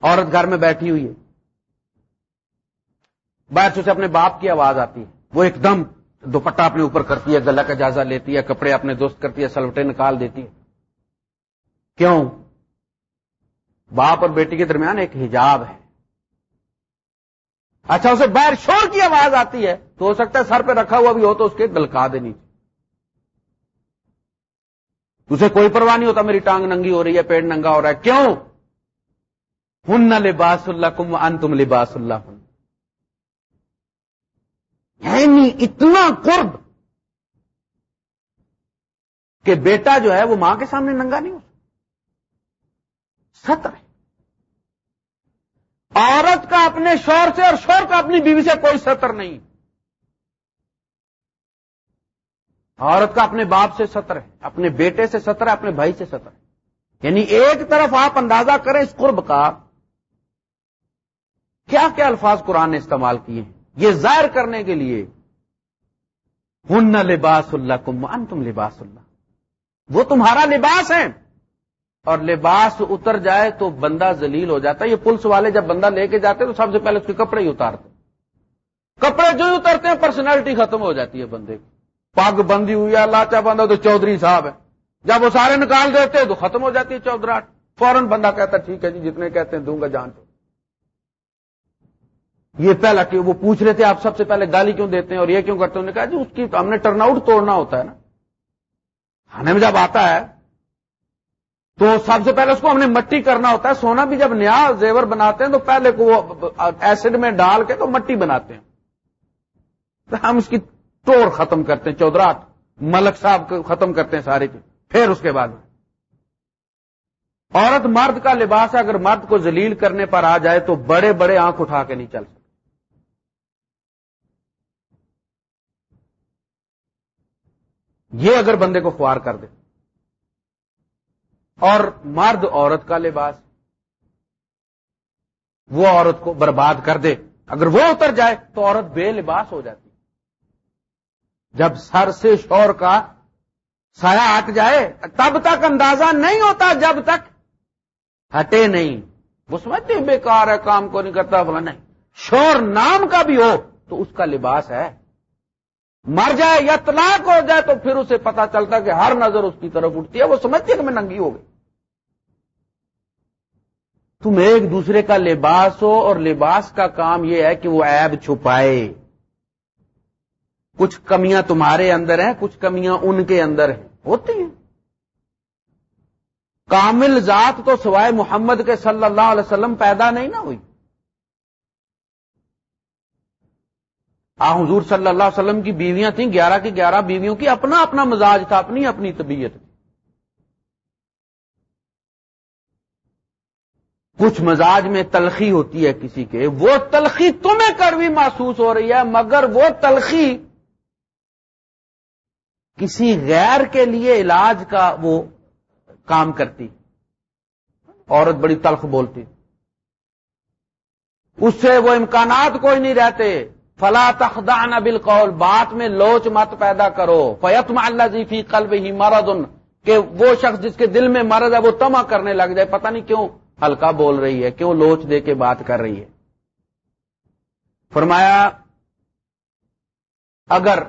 عورت گھر میں بیٹھی ہوئی ہے۔ باہر سے اپنے باپ کی آواز آتی ہے۔ وہ ایک دم دوپٹہ اپنے اوپر کرتی ہے گلا کا جائزہ لیتی ہے، کپڑے اپنے دوست کرتی ہے، سلوٹے نکال دیتی ہے۔ کیوں؟ باپ اور بیٹی کے درمیان ایک حجاب ہے۔ اچھا اسے باہر شور کی آواز آتی ہے۔ تو ہو سکتا ہے سر پہ رکھا ہوا بھی ہو تو اس کے دلکا دینی اسے کوئی پرواہ نہیں ہوتا، میری ٹانگ ننگی ہو رہی ہے پیڑ ننگا ہو رہا ہے۔ کیوں؟ ہن لباس اللہ کم ان تم لباس اللہ یعنی اتنا قرب کہ بیٹا جو ہے وہ ماں کے سامنے ننگا نہیں ہو ستر ہے۔ عورت کا اپنے شور سے اور شور کا اپنی بیوی سے کوئی سطر نہیں۔ عورت کا اپنے باپ سے سطر ہے، اپنے بیٹے سے سطر ہے، اپنے بھائی سے سطر ہے۔ یعنی ایک طرف آپ اندازہ کریں اس قرب کا کیا کیا الفاظ قرآن نے استعمال کیے ہیں۔ یہ ظاہر کرنے کے لیے ہن لباس اللہ کم تم لباس اللہ۔ وہ تمہارا لباس ہے اور لباس اتر جائے تو بندہ ذلیل ہو جاتا ہے۔ یہ پولیس والے جب بندہ لے کے جاتے تو سب سے پہلے اس کے کپڑے ہی اتارتے کپڑے جو ہی اترتے ہیں پرسنالٹی ختم ہو جاتی ہے بندے کی۔ پگ بندی ہوئی ہے لاچا بندہ تو چودھری صاحب ہے جب وہ سارے نکال دیتے تو ختم ہو جاتی ہے چودراٹ فوراً بندہ کہتا ٹھیک ہے جی جتنے کہتے ہیں دوں گا، جان تو یہ پہلا کہ وہ پوچھ رہے تھے، آپ سب سے پہلے گالی کیوں دیتے ہیں اور یہ کیوں کرتے ہیں؟ کہا جی اس کی ہم نے ٹرن آؤٹ توڑنا ہوتا ہے نا۔ کھانے میں جب آتا ہے، تو سب سے پہلے اس کو ہم نے مٹی کرنا ہوتا ہے۔ سونا بھی جب نیا زیور بناتے ہیں، تو پہلے کو ایسڈ میں ڈال کے تو مٹی بناتے ہیں۔ تو ہم اس کی توڑ ختم کرتے ہیں چودراٹ ملک صاحب ختم کرتے ہیں سارے کی پھر اس کے بعد۔ عورت مرد کا لباس ہے، اگر مرد کو ذلیل کرنے پر آ جائے تو بڑے بڑے آنکھ اٹھا کے نہیں چل سکتے۔ یہ اگر بندے کو خوار کر دے۔ اور مرد عورت کا لباس، وہ عورت کو برباد کر دے۔ اگر وہ اتر جائے تو عورت بے لباس ہو جاتی۔ جب سر سے شور کا سایہ ہٹ جائے، تب تک اندازہ نہیں ہوتا جب تک ہٹے نہیں۔ وہ سمجھتے بیکار ہے، کام کو نہیں کرتا بولا نہیں۔ شور نام کا بھی ہو تو اس کا لباس ہے۔ مر جائے یا طلاق ہو جائے تو پھر اسے پتا چلتا کہ ہر نظر اس کی طرف اٹھتی ہے۔ وہ سمجھتی ہے کہ میں ننگی ہو گئی۔ تم ایک دوسرے کا لباس ہو اور لباس کا کام یہ ہے کہ وہ عیب چھپائے۔ کچھ کمیاں تمہارے اندر ہیں، کچھ کمیاں ان کے اندر ہیں۔ ہوتی ہیں۔ کامل ذات تو سوائے محمد کے صلی اللہ علیہ وسلم پیدا نہیں نہ ہوئی۔ آ، حضور صلی اللہ علیہ وسلم کی بیویاں تھیں، گیارہ کی گیارہ بیویوں کی اپنا اپنا مزاج تھا، اپنی اپنی طبیعت۔ کچھ مزاج میں تلخی ہوتی ہے کسی کے، وہ تلخی تمہیں کڑوی محسوس ہو رہی ہے، مگر وہ تلخی کسی غیر کے لیے علاج کا وہ کام کرتی۔ عورت بڑی تلخ بولتی۔ اس سے وہ امکانات کوئی نہیں رہتے۔ فلا تخدان بالقول، بات میں لوچ مت پیدا کرو۔ فیتم اللہ جی فی قلب ہی مرد کہ وہ شخص جس کے دل میں مرض ہے، وہ تما کرنے لگ جائے۔ پتہ نہیں کیوں ہلکا بول رہی ہے، کیوں لوچ دے کے بات کر رہی ہے۔ فرمایا، اگر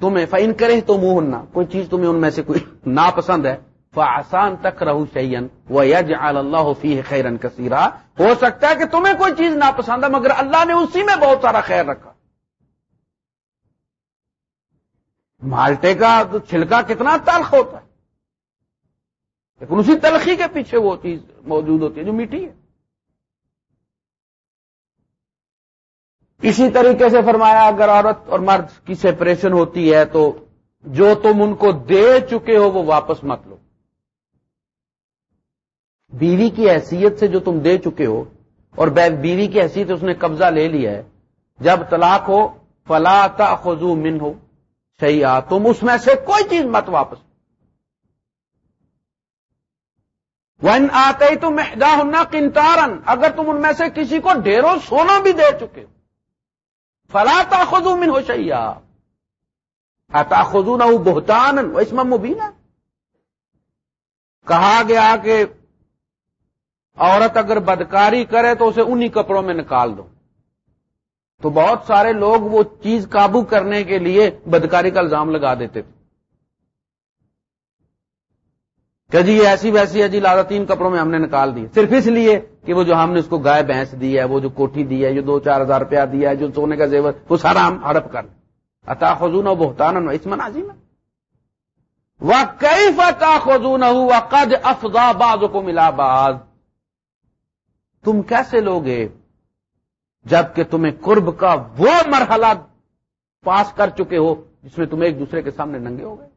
تمہیں فائن کرے تو منہ کوئی چیز تمہیں ان میں سے کوئی ناپسند ہے آسان تک رہو شعین وہ یج اللہ فی خیرن کثیرا ہو سکتا ہے کہ تمہیں کوئی چیز ناپسند ہے مگر اللہ نے اسی میں بہت سارا خیر رکھا۔ مالٹے کا چھلکا کتنا تلخ ہوتا ہے۔ لیکن اسی تلخی کے پیچھے وہ چیز موجود ہوتی ہے جو میٹھی ہے۔ اسی طریقے سے فرمایا، اگر عورت اور مرد کی سیپریشن ہوتی ہے تو جو تم ان کو دے چکے ہو وہ واپس مت لو۔ بیوی کی حیثیت سے جو تم دے چکے ہو، اور بیوی کی حیثیت اس نے قبضہ لے لیا ہے۔ جب طلاق ہو، فلا خزو من ہو شیا تم اس میں سے کوئی چیز مت واپس۔ ون آتے تو محدہ کنتارن اگر تم ان میں سے کسی کو ڈھیروں سونا بھی دے چکے ہو۔ فلا تاخذو من ہو شیا خزو نہ بہتان اس میں مبینہ۔ کہا گیا کہ عورت اگر بدکاری کرے تو اسے انہی کپڑوں میں نکال دو۔ تو بہت سارے لوگ وہ چیز قابو کرنے کے لیے بدکاری کا الزام لگا دیتے۔ تھے کہ جی یہ ایسی ویسی ہے جی لادا تین کپڑوں میں ہم نے نکال دی صرف اس لیے کہ وہ جو ہم نے اس کو گائے، بھینس دی ہے، وہ جو کوٹھی دی ہے جو دو، چار ہزار روپیہ دیا ہے، جو سونے کا زیور، وہ سارا ہم ہڑپ کر اتا خزون و بہتان اس مناظی میں وہ کئی فتح خزون قد افزا باز کو ملا باز تم کیسے لوگے جبکہ تمہیں قرب کا وہ مرحلہ پاس کر چکے ہو جس میں تم ایک دوسرے کے سامنے ننگے ہو گئے؟